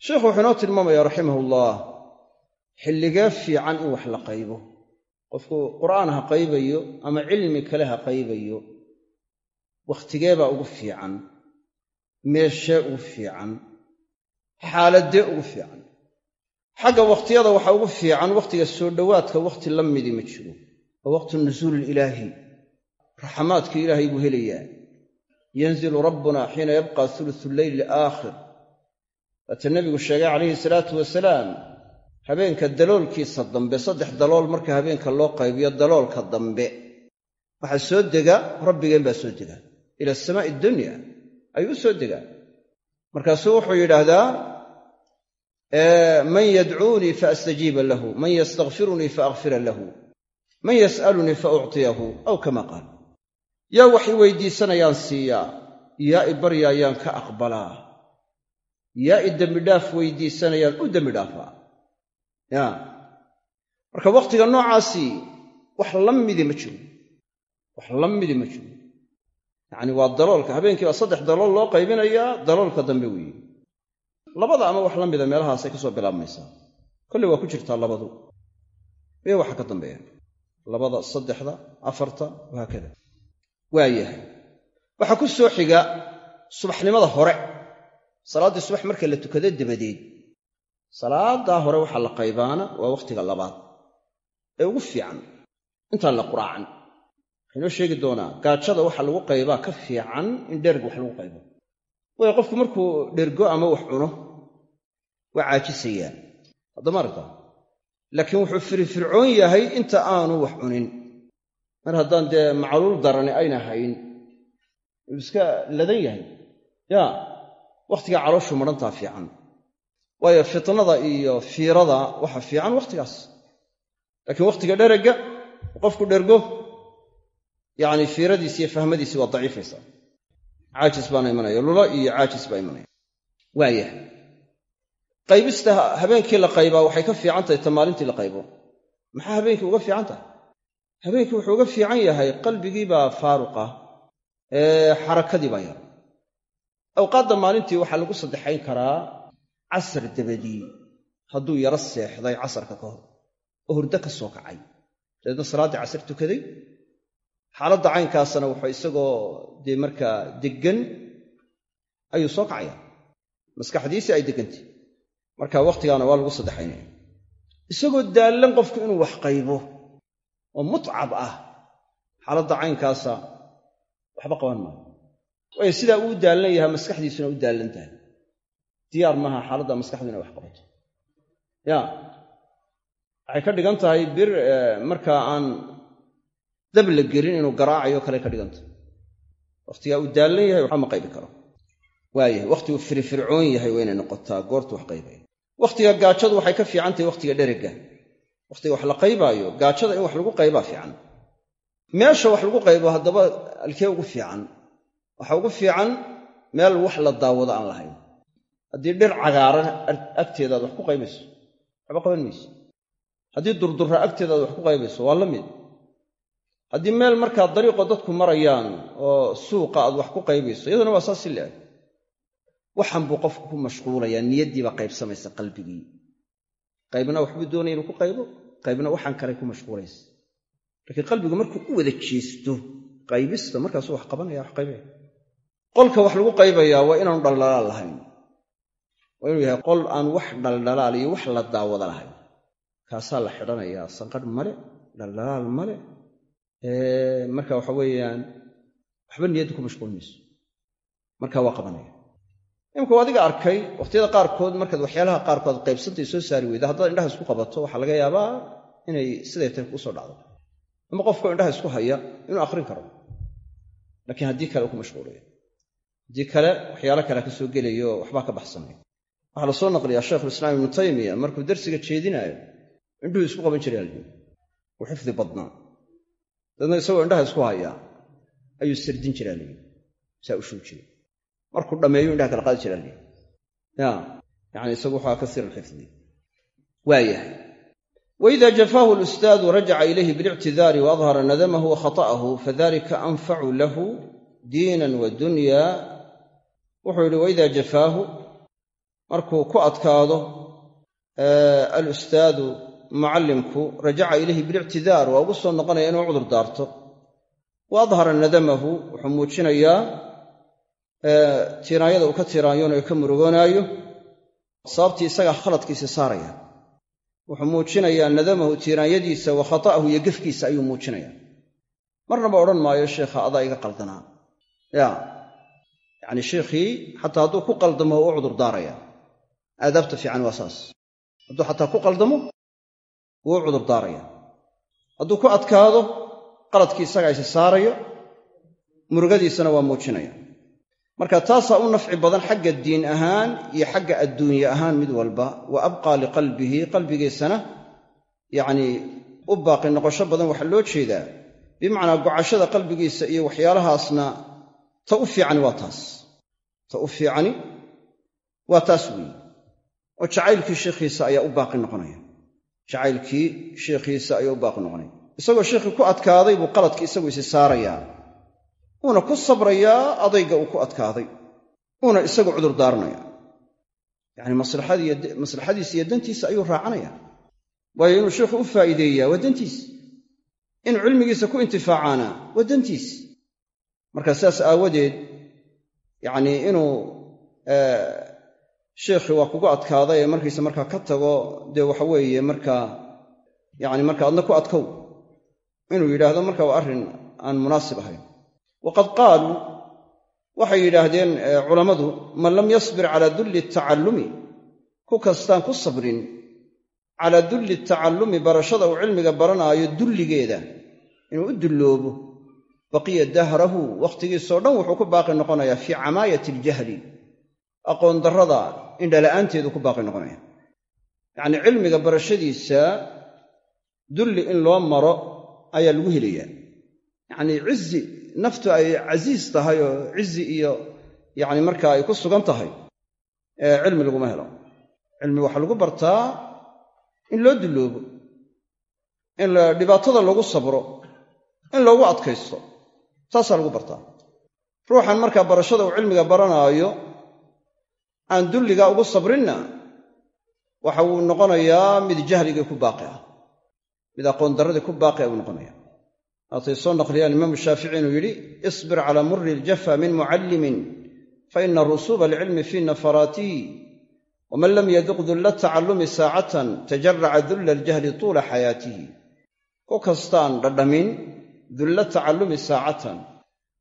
sheikhu wuxuu inoo tilmaamaya raximahullah xilligee fiican in wax la qaybo qofku qur'aan ha qaybayo ama cilmi kale ha qaybayo wakhtigeebaa ugu fiican meeshee ugu fiican xaaladee ugu fiican. Xagga wakhtiyada waxaa ugu fiican wakhtiga soo dhowaadka wakhti la midi ma jiro. Waa waqtu nusuuli ilaahi raxamaadka ilaahay buu helayaa. Yanzilu rabbuna xiina yabqa ulusu leyli alaakhir waata nebigu sheegay calayhi salaatu wasalaam habeenka daloolkiisa dambe saddex dalool marka habeenka loo qaybiyo daloolka dambe. Waxaa soo dega rabbigeen baa soo dega. Ila asamaa'i dunya ayuu u soo degaa markaasuu wuxuu yidhaahdaa man yadcuunii faastajiiba lahu man yastakfirunii faakfira lahu man yas'alunii fa uctiyahu aw kama qaal yaa wax i weydiisanayaan siiyaa yaa i baryaayaan ka aqbalaa yaa i dembidhaaf weydiisanayaan u dembi dhaafaa ya marka wakhtiga noocaasi wax la midi ma jiro wax la midi ma jiro yacni waa daloolka habeenkii baa saddex dalool loo qaybinayaa daloolka dambe weeye labada ama wax la mida meelahaasay ka soo bilaabmaysaa. Kolley waa ku jirtaa labadu. Iyo waxa ka dambeeya. Labada saddexda afarta wahaakada waa yahay. Waxaa ku soo xiga subaxnimada hore. Salaaddii subax marka la tukado dabadeed. Salaaddaa hore waxaa la qaybaana waa wakhtiga labaad. Ee ugu fiican intaan la quraacan waxaynoo sheegi doonaa gaajada waxa lagu qaybaa ka fiican in dherg wax lagu qaybo waayo qofku markuu dhergo ama wax cuno waa caajisayaa haddama aragtaa laakiin wuxuu firfircoon yahay inta aanu wax cunin. Mar haddaan dee macluul darani ayna hayn iska ladan yahay. Yaa wakhtigaa calooshu madhantaa fiican. Waayo fitnada iyo fiirada waxa fiican wakhtigaas laakiin wakhtiga dheragga qofku dhergo yacni fiiradiisi iyo fahmadiisi waa daciifaysaa caajis baana imanaya lulo iyo caajis baa imanaya waayahay qaybista habeenkii la qaybaa waxay ka fiican tahay ta maalintii la qaybo. Maxaa habeenkii uga fiican tahay? Habeenkii wuxuu uga fiican yahay qalbigiibaa faaruqa xarakadii baa yar awqaadda maalintii waxaa lagu saddexayn karaa casar dabadii hadduu yaro seexday casarka ka hor oo hurdo ka soo kacay. Dabeedna salaaddii casar tukaday xaaladda caynkaasna wuxuu isagoo dee markaa deggan ayuu soo kacaya maskaxdiisii ay deggantay marka wakhtigaana waa lagu saddexaynaya isagoo daallan qofku inuu wax qaybo oo mutcab ah xaaladda caynkaasa waxba qaban maayo. Waayo sidaa uu daallan yahay maskaxdiisuna u daallan tahay. Diyaar maaha xaaladda maskaxdu inay wax qabato. Ya waxay ka dhigan tahay bir markaa aan dab la gelin inuu garaacayo kale ka dhigan tahay wakhtigaa uu daallan yahay waxba ma qaybi karo. Waayahay wakhtigu firfircoon yahay waa inay noqotaa goortu wax qaybaya wakhtiga gaajadu waxay ka fiican tahay wakhtiga dherega. Wakhtiga wax la qaybaayo gaajada in wax lagu qaybaa fiican. Meesha wax lagu qaybo haddaba alkee ugu fiican. Waxa ugu fiican meel wax la daawado aan lahayn. Haddii dhir cagaaran agteedaad wax ku qaybayso waxba qaban mayso. Haddii durdurra agteedaad wax ku qaybayso waa la mid haddii meel markaa dariiqo dadku marayaan oo suuqa aad wax ku qaybayso iyaduna waa saas si leeg waxan buu qofku ku mashquulayaa niyaddiibaa qaybsamaysa qalbigii. Qaybna waxbuu doonaya inuu ku qaybo qaybna waxaan kale ku mashquulaysa. Laakiin qalbigu markuu u wada jeesto qaybista markaasuu wax qabanaya wax qaybaya qolka wax lagu qaybayaa waa inaanu dhaldhalaal lahayn. Waa inuu yahay qol aan wax dhaldhalaal iyo wax la daawada lahayn. Kaasaa la xidhanayaa sanqadh male dhaldhalaal male marka waxa weeyaan waxba niyadda ku mashquul mayso. Marka waa qabanaya. Imika u adiga arkay wakhtiyada qaarkood markaad waxyaalaha qaarkood qaybsantay soo saari weyda haddaad indhaha isku qabato waxaa laga yaabaa inay siday tahay ku soo dhacdo. Ama qofkao indhaha isku haya inuu akhrin karo. Laakiin haddii kale ku mashquulayo haddii kale waxyaalo kale ka soo gelayo waxbaa ka baxsanay waxaa la soo naqliyaa shaykhulislaam ibnu taymiya markuu darsiga jeedinaayo indhuhu isku qaban jiray aldi uu xifdi badnaa daedna isagoo indhaha isku haya. Ayuu sardin jiraa lyii saa u shuu jiray markuu dhammeeyo indhaha kala qaadi jiraa lyii ya yani isagu waxaa kasiir alxifdi waayahay waida jafaahu lustaadu rajaca ilayhi bilictidaari waadhara nadamahu wa khata'ahu fadalika anfacu lahu diinan wa dunya. Wuxuu yidhi waida jafaahu markuu alustaadu mucallimku rajaca ilayhi bilictidaar waa ugu soo noqonaya inuu cudur daarto. Wa adhara nadamahu wuxuu muujinayaa tiiraanyada uu ka tiiraanyoonayo ka murugoonaayo sababtii isagaa khaladkiisa saaraya. Wuxuu muujinayaa nadamahu tiiraanyadiisa wa khata'ahu iyo gefkiisa ayuu muujinayaa. Marnaba odhan maayo sheekha adaa iga qaldanaa. Ya yacni sheikhii xataa hadduu ku qaldamo u cudur daaraya. Aadaabta fiican waa saas. Hadduu xataa ku qaldamo wuu cudur daaraya. Hadduu ku adkaado qaladkii isagaa isa saaraya murugadiisana waa muujinaya. Marka taasaa u nafci badan xagga diin ahaan iyo xagga adduunye ahaan mid walba. Wa abqaa liqalbihi qalbigiisana yacnii u baaqi noqosho badan waxaa loo jeedaa. Bimacnaa gocashada qalbigiisa iyo waxyaalahaasna ta u fiicani waa taas. Ta u fiicani waa taas weeye oo jacaylkii sheikhiisa ayaa u baaqi noqonaya jacaylkii sheikhiisa ayaa u baaqi noqonaya isagoo sheikhii ku adkaaday buu qaladkii isagu isi saarayaa. Uuna ku sabrayaa adayga uu ku adkaaday. Uuna isagu cudur daaranaya yacni maslaxadiisa iyo dantiisa ayuu raacanaya waayo inuu sheikhu u faa'iideeyaa waa dantiis. Inuu cilmigiisa ku intifaacaana waa dantiis. Marka sidaas aawadeed yacnii inuu sheikhii waa kugu adkaaday ee markiisa markaa ka tago dee waxa weeye markaa yacni marka adna ku adkow. Inuu yidhaahdo marka waa arrin aan munaasib ahayn. Waqad qaaluu waxay yidhaahdeen culammadu man lam yasbir calaa dulli tacallumi ku kastaan ku sabrin calaa dulli tacallumi barashada uu cilmiga baranaayo dulligeeda inuu u dulloobo baqiya dahrahu wakhtigiisoo dhan wuxuu ku baaqi noqonayaa fii camaayati aljahli aqoon darrada indhala'aanteedu ku baaqi noqonaya. Yacnii cilmiga barashadiisa dulli in loo maro ayaa lagu helayaa. Yacnii cizi naftu ay casiis tahay oo cizi iyo yacni markaa ay ku sugan tahay cilmi laguma helo. Cilmi waxaa lagu bartaa in loo dulloobo in dhibaatada lagu sabro in loogu adkaysto taasaa lagu bartaa. Ruuxan markaa barashada uu cilmiga baranaayo aan dulliga ugu sabrinna waxa uu noqonayaa mid jahligii ku baaqi ah. Mid aqoon darradii ku baaqi ah buu noqonaya waatay soo naqliyaan imaamu shaafici inuu yidhi isbir calaa muri iljafa min mucallimin fa ina rusuuba alcilmi fii nafaraatihi waman lam yaduq dulla tacallumi saacatan tajaraca dulla aljahli tuula xayaatihi. Ku kastaan dhadhamin dulla tacallumi saacatan.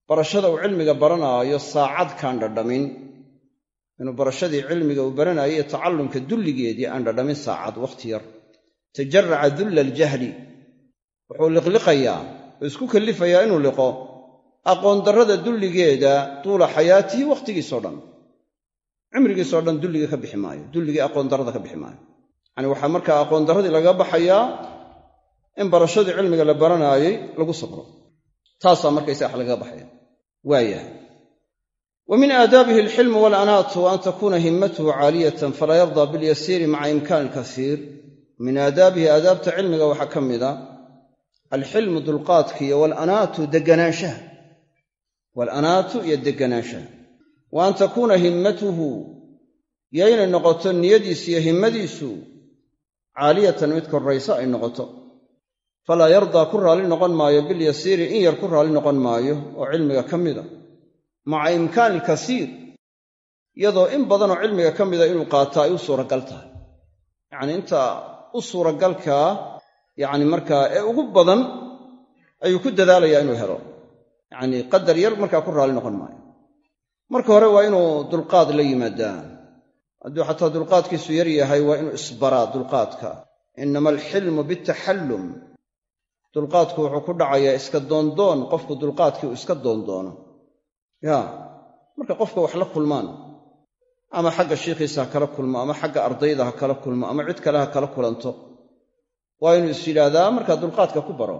Barashada uu cilmiga baranaayo saacad kaan dhadhamin inuu barashadii cilmiga uu baranaayo iyo tacallumka dulligeedii aan dhadhamin saacad wakhti yar. Tajaraca dulla aljahli. Wuxuu liqliqayaa oo isku kallifayaa inuu liqo. Aqoon darrada dulligeeda tuula xayaatihi wakhtigiisoo dhan. Cimrigiisoo dhan dulligii ka bixi maayo. Dulligii aqoon darrada ka bixi maayo. Yacani waxaa markaa aqoon darradii lagaga baxayaa in barashadii cilmiga la baranaayey lagu sabro taasaa markaysa wax lagaga baxaya. Waayahay wa min aadaabihi alxilmu walanaatu an takuuna himmatuhu caaliyatan falaa yardaa bilyasiiri maca imkaani alkasiir min aadaabihi aadaabta cilmiga waxaa ka mida alxilmu dulqaadkiiyo walanaatu deganaanshaha walanaatu iyo deganaanshaha wa an takuuna himmatuhu iyo inay noqoto niyadiisu iyo himmadiisu caaliyatan mid korraysa ay noqoto. Falaa yardaa ku raalli noqon maayo bilyasiiri in yar ku raalli noqon maayo oo cilmiga ka maca imkaani alkasiir iyadoo in badanoo cilmiga ka mida inuu qaato ay u suuragal tahay. Yacnii inta u suuragalkaa yacni markaa ee ugu badan ayuu ku dadaalayaa inuu helo. Yacnii qadar yar markaa ku raalli noqon maayo. Marka hore waa inuu dulqaad la yimaadaa hadduu xataa dulqaadkiisu yar yahay waa inuu isbaraa dulqaadka. Innama alxilmu bitaxallum dulqaadku wuxuu ku dhacayaa iska doondoon qofku dulqaadkii uu iska doondoono yaa marka qofka wax la kulmaan ama xagga shiikhiisa ha kala kulmo ama xagga ardayda ha kala kulmo ama cid kale ha kala kulanto waa inuu is yidhaahdaa markaa dulqaadka ku baro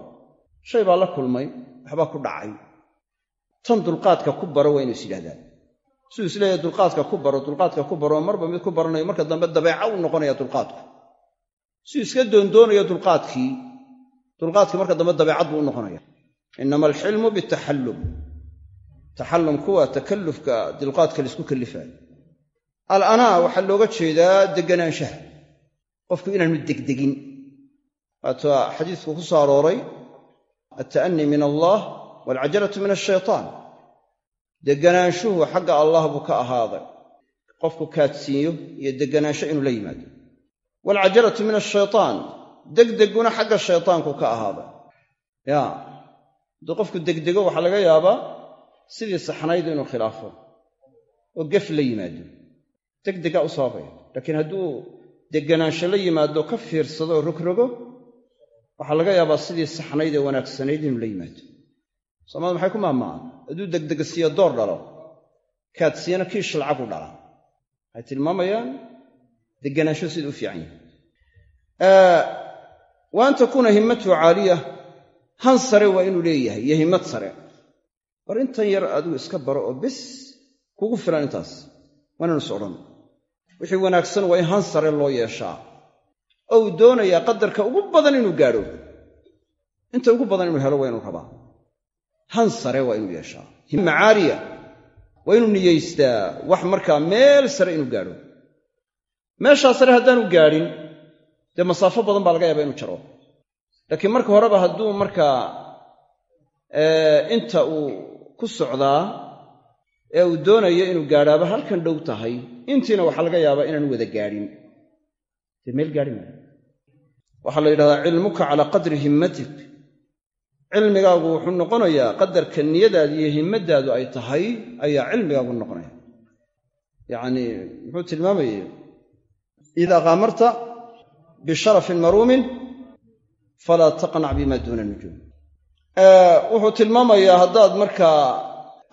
shay baa la kulmay waxbaa ku dhacay. Tan dulqaadka ku baro waa inuu is yidhahdaa siduu is leeyahay dulqaadka ku baro dulqaadka ku baro marba mid ku baranayo marka dambe dabeeca u noqonaya dulqaadku. Siduu iska doondoonayo dulqaadkii dulqaadkii marka dambe dabeecad buu u noqonaya. Innama alxilmu bitaxallum taxallumku waa takallufka dulqaadka la isku kallifaayo alanaa waxaa looga jeedaa deganaanshaha qofku inaanu degdegin. Waata xadiisku ku soo arooray alta'anii min allah waalcajalatu min ashaytaan deganaanshuhu xagga allah buu ka ahaaday. Qofku kaadsiinyo iyo deganaansho inuu la yimaado. Waalcajalatu min ashaytaan degdeguna xagga shaytaanku ka ahaaday. Ya hadduu qofku degdego waxaa laga yaabaa sidii saxnayd inuu khilaafo oo gef la yimaado. Degdegaa u sababaya laakiin hadduu deganaansho la yimaado ka fiirsado oo rogrogo waxaa laga yaabaa sidii saxnayd ee wanaagsanayd inuu la yimaado. Soomaalida maxay ku maamacaan hadduu degdegasiiyo door dhalo kaadsiiyana kiish lacag u dhala waxay tilmaamayaan deganaansho sida u fiican yahay wa an takuuna himmatuhu caaliya han sare waa inuu leeyahay iyo himmad sare war intan yar adigu iska baro oo bes kugu filan intaas. Waa inanu is odhan wixii wanaagsan waa in han sare loo yeeshaa. Oo uu doonayaa qadarka ugu badan inuu gaadho inta ugu badan inuu helo waa inuu rabaa. Han sare waa inuu yeeshaa. Himma caaliya waa inuu niyeystaa wax markaa meel sare inuu gaadho meeshaa sare haddaanu gaadhin dee masaafo badan baa laga yaaba inuu jaro. Laakiin marka horeba hadduu markaa inta uu ku socdaa ee uu doonayo inuu gaadhaaba halkan dhow tahay. Intiina waxaa laga yaabaa inaanu wada gaadhin. Meel gaadhi maayo waxaa la yidhahdaa cilmuka calaa qadri himmatik. Cilmigaagu wuxuu noqonayaa qadarka niyadaadu iyo himmadaadu ay tahay ayaa cilmigaagu noqonaya. Yacnii muxuu tilmaamayey idaa qaamarta bisharafin maruumin falaa taqnac bima duuna nujuum wuxuu tilmaamayaa haddaad markaa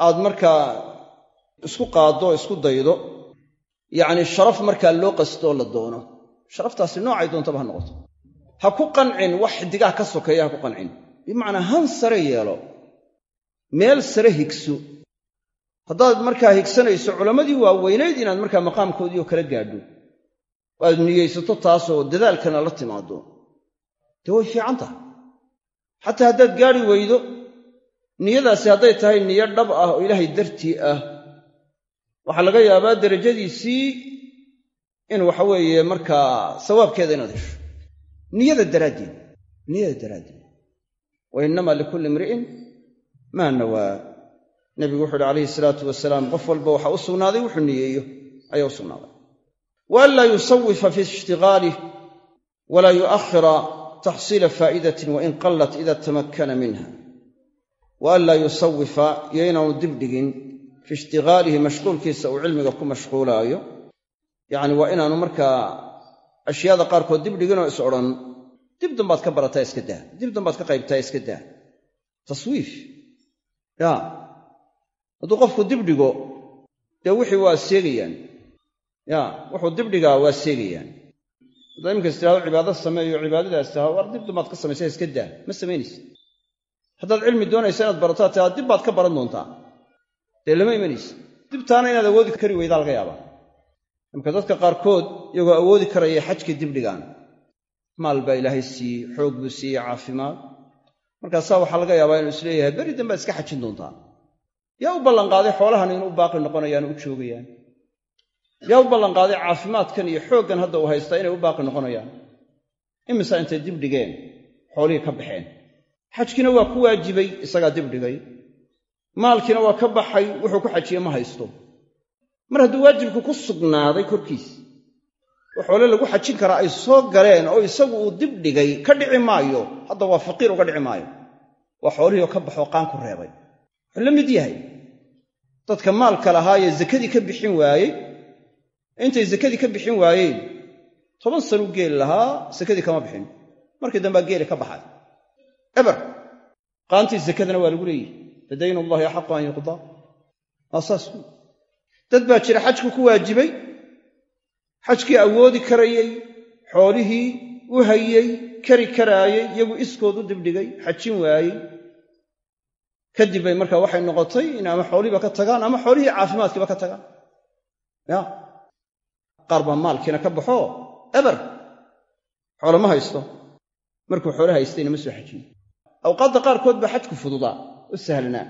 aad markaa isku qaaddo isku daydo yacni sharaf markaa loo qastoo la doono. Sharaftaasi noocay doontaba ha noqoto. Ha ku qancin wax xidigaha ka sokeeya ha ku qancin. Bimacnaa han sare yeelo meel sare higso. Haddaad markaa higsanayso culammadii waaweynayd inaad markaa maqaamkoodii oo kala gaadho. Oo aad niyeysato taasoo dadaalkana la timaado dee way fiican tahay xataa haddaad gaadhi weydo niyadaasi hadday tahay niyo dhab ah oo ilaahay dartii ah. Waxaa laga yaabaa derajadiisii in waxa weeye markaa sawaabkeeda inaad hesho. Niyada daraaddeed niyada daraaddeed. Wa innamaa likulli imri'in maa nawaa nebigu wuxu uhi calayhi salaatu wasalaam qof walba waxaa u sugnaaday wuxuu niyeeyo ayaa u sugnaaday. Wa an laa yusawifa fi ishtigaalih walaa yu'akhira taxsiila faa'idatin wain qallat ida tamakkana minha wa an laa yusawifa iyo inaanu dibdhigin fi ishtigaalihi mashquulkiisa uu cilmiga ku mashquulaayo yacni waa inaanu markaa ashyaada qaarkood dibdhiginoo is odhan dib dambaad ka barataa iska daa dib dambaad ka qaybtaa iska daa taswiif ya hadduu qofku dibdhigo dee wixii waa seegayaan ya wuxuu dibdhigaa waa seegayaan haddaad iminkas tidhahdo cibaado sameeyo cibaadadaas taha war dib dambaad ka samaysa iska daa ma samaynaysa haddaad cilmi doonaysa inaad barataa taha dib baad ka baran doontaa. Dee lama imanaysa dibtaana inaad awoodi kari weydaa laga yaabaa. Imka dadka qaarkood iyagoo awoodi karaya xajkii dibdhigaan maal baa ilaahay siiyey xoog buu siiyey caafimaad. Markaasaa waxaa laga yaabaa inuu is leeyahay beri dambaad iska xajin doontaa. Yaa u ballanqaaday xoolahan inuu u baaqi noqonayaan u joogayaan yaa u ballanqaaday caafimaadkan iyo xooggan hadda uu haystaa inay u baaqi noqonayaan. Imisa intay dibdhigeen xoolihii ka baxeen. Xajkiina waa ku waajibay isagaa dibdhigay maalkiina waa ka baxay wuxuu ku xajiye ma haysto. Mar hadduu waajibku ku sugnaaday korkiis oo xoole lagu xajin karaa ay soo galeen oo isagu uu dibdhigay ka dhici maayo hadda waa faqiir uga dhici maayo. Waa xoolihii oo ka baxoo qaan ku reebay. Wuxuu la mid yahay. Dadka maalka lahaayee zakadii ka bixin waayey intay zakadii ka bixin waayeen toban sanuu geeli lahaa sakadii kama bixin. Markii dambaa geeli ka baxay. Eber qaantii zakadana waa lagu leeyihi fadayn allahi axaqu an yuqdaa waa saas. Dad baa jira xajku ku waajibay. Xajkii awoodi karayey xoolihii u hayey kari karaayey iyagu iskood u dibdhigay xajin waayey. Kadib bay markaa waxay noqotay in ama xoolihiiba ka tagaan ama xoolihii caafimaadkiiba ka tagaan. Ya qaar baa maalkiina ka baxo eber. Xoolo ma haysto. Markuu xoolo haystayna ma soo xajiyo awqaadda qaarkood baa xajku fududaa u sahlanaa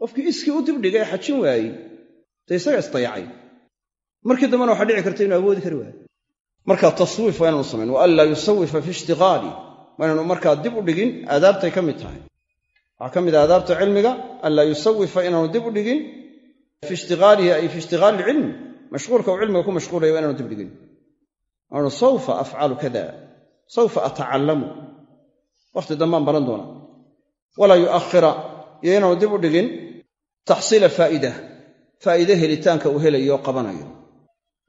qofkii iskii u dibdhigay ee xajin waayey dee isaga isdayacay markii dambena waxaa dhici karta inuu awoodi kari waayo. Marka taswiif waa inaanu samayn wa an yusawifa fi ishtiqaali waa inaanu markaa dib u dhigin aadaabtay ka mid tahay. Waxaa ka mid ah aadaabta cilmiga an laa yusawifa inaanu dib u dhigin fi ishtiqaalihi ay fi ishtiqaali ilcilmi mashquulka uu cilmiga ku mashquulaya waa inaanu dib dhigin waanu sawfa afcalu kada sawfa atacallamu. Wakhti dambaan baran doonaa walaa yu'akhira iyo inaanu dib u dhigin taxsiila faa'ida faa'iide helitaanka uu helayo oo qabanayo.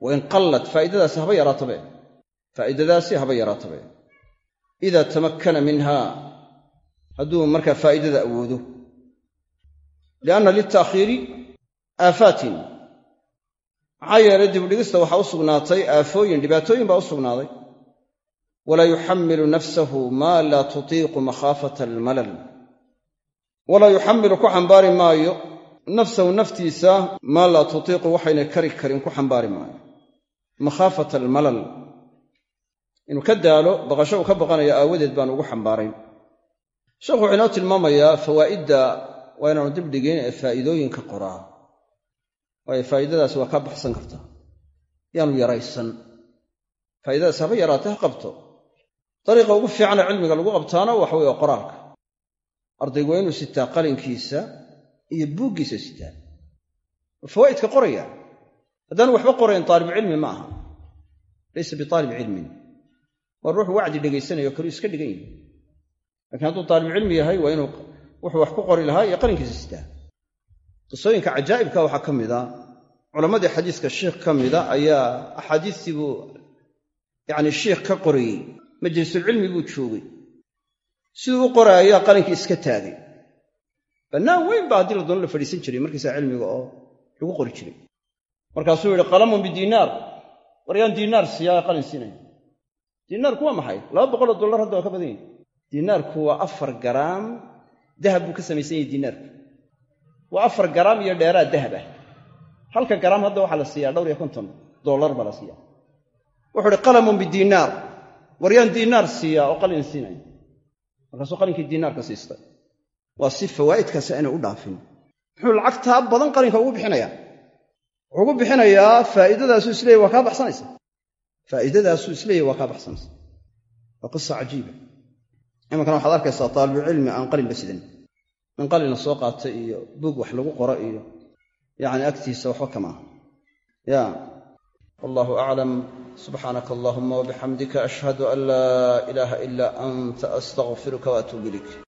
Wain qallat faa'iidadaasi haba yaraatabe faa'iidadaasi haba yaraatabe idaa tamakkana minha hadduu markaa faa'idada awoodo. Lianna liltaakhiiri aafaatin maxaa yeelay dibudhigista waxaa u sugnaatay aafooyin dhibaatooyin baa u sugnaaday. Walaa yuxammilu nafsahu maa laa tutiiqu makhaafata almalal. Walaa yuxammilu ku xambaari maayo nafsahu naftiisa maa laa tutiiqu waxayna kari karin ku xambaari maayo. Makhaafata almalal. Inuu ka daalo baqasho uu ka baqanayo aawadeed baan ugu xambaarayn. Sheekhu wuxuu inoo tilmaamayaa fawaa'idda waa inaanu dibdhigin ee faa'iidooyinka qoraa waayo faa'iidadaasi waa kaa baxsan kartaa yaanu yaraysan. Faa'iidadaasi haba yaraatay ha qabto. Dariiqa ugu fiicana cilmiga lagu qabtaana waxa weye waa qoraalka. Ardaygu waa inuu sitaa qalinkiisa iyo buuggiisa sitaa. Fawaa'idka qoraya. Haddaanu waxba qorayn taalibucilmi ma aha. Laysa bitaalib cilmin. Waa ruux wacdi dhegaysanayo kaluu iska dhigan yahi lakiin hadduu taalibucilmi yahay waa inuu wuxuu wax ku qori lahaa iyo qalinkiisa sitaa qisooyinka cajaa'ibka waxaa ka mid a culammadii xadiiska shiikh ka mida ayaa axaadiistii buu yacni shiikh ka qorayey majlisulcilmi buu joogay. Siduu u qoraayaa qalinkii iska taagay. Bannaan weyn baa haddii la doono la fadhiisan jiray markiisaa cilmiga oo lagu qori jiray. Markaasuu yidhi qalamun bidiinaar war yaan diinaar siiyaa qalin siinaya diinaarku waa maxay? Laba boqoloo dollar hadda waa ka badan yahi diinaarku waa afar garaam dahab buu ka samaysan yahay diinaarku waa afar garaam iyo dheeraa dahab ah. Halka garaam hadda waxaa la siiyaa dhowr iyo konton dollar baa la siiyaa. Wuxuu uhi qalamun bidiinaar war yaan diinaar siiyaa oo qalin siinaya markaasuu qalinkii diinaarka siistay. Waa si fawaa'idkaasi aynay u dhaafin. Muxuu lacagtaa badan qalinka ugu bixinayaa? Wuxuu ugu bixinayaa faa'iidadaasuu isleeyahy waa kaa baxsanaysa. Faa'iidadaasuu isleeyahy waa kaa baxsanaysa. Waa qisa cajiiba iminkana waxaad arkaysaa taalibucilmi aan qalinba sidan in qalin la soo qaatay iyo buug wax lagu qoro iyo yacni agtiisa waxba kama ya. Wallahu aclam subxaanaka allahuma wabixamdika ashhadu an laa ilaaha ilaa anta astaqfiruka waatuubu ilayk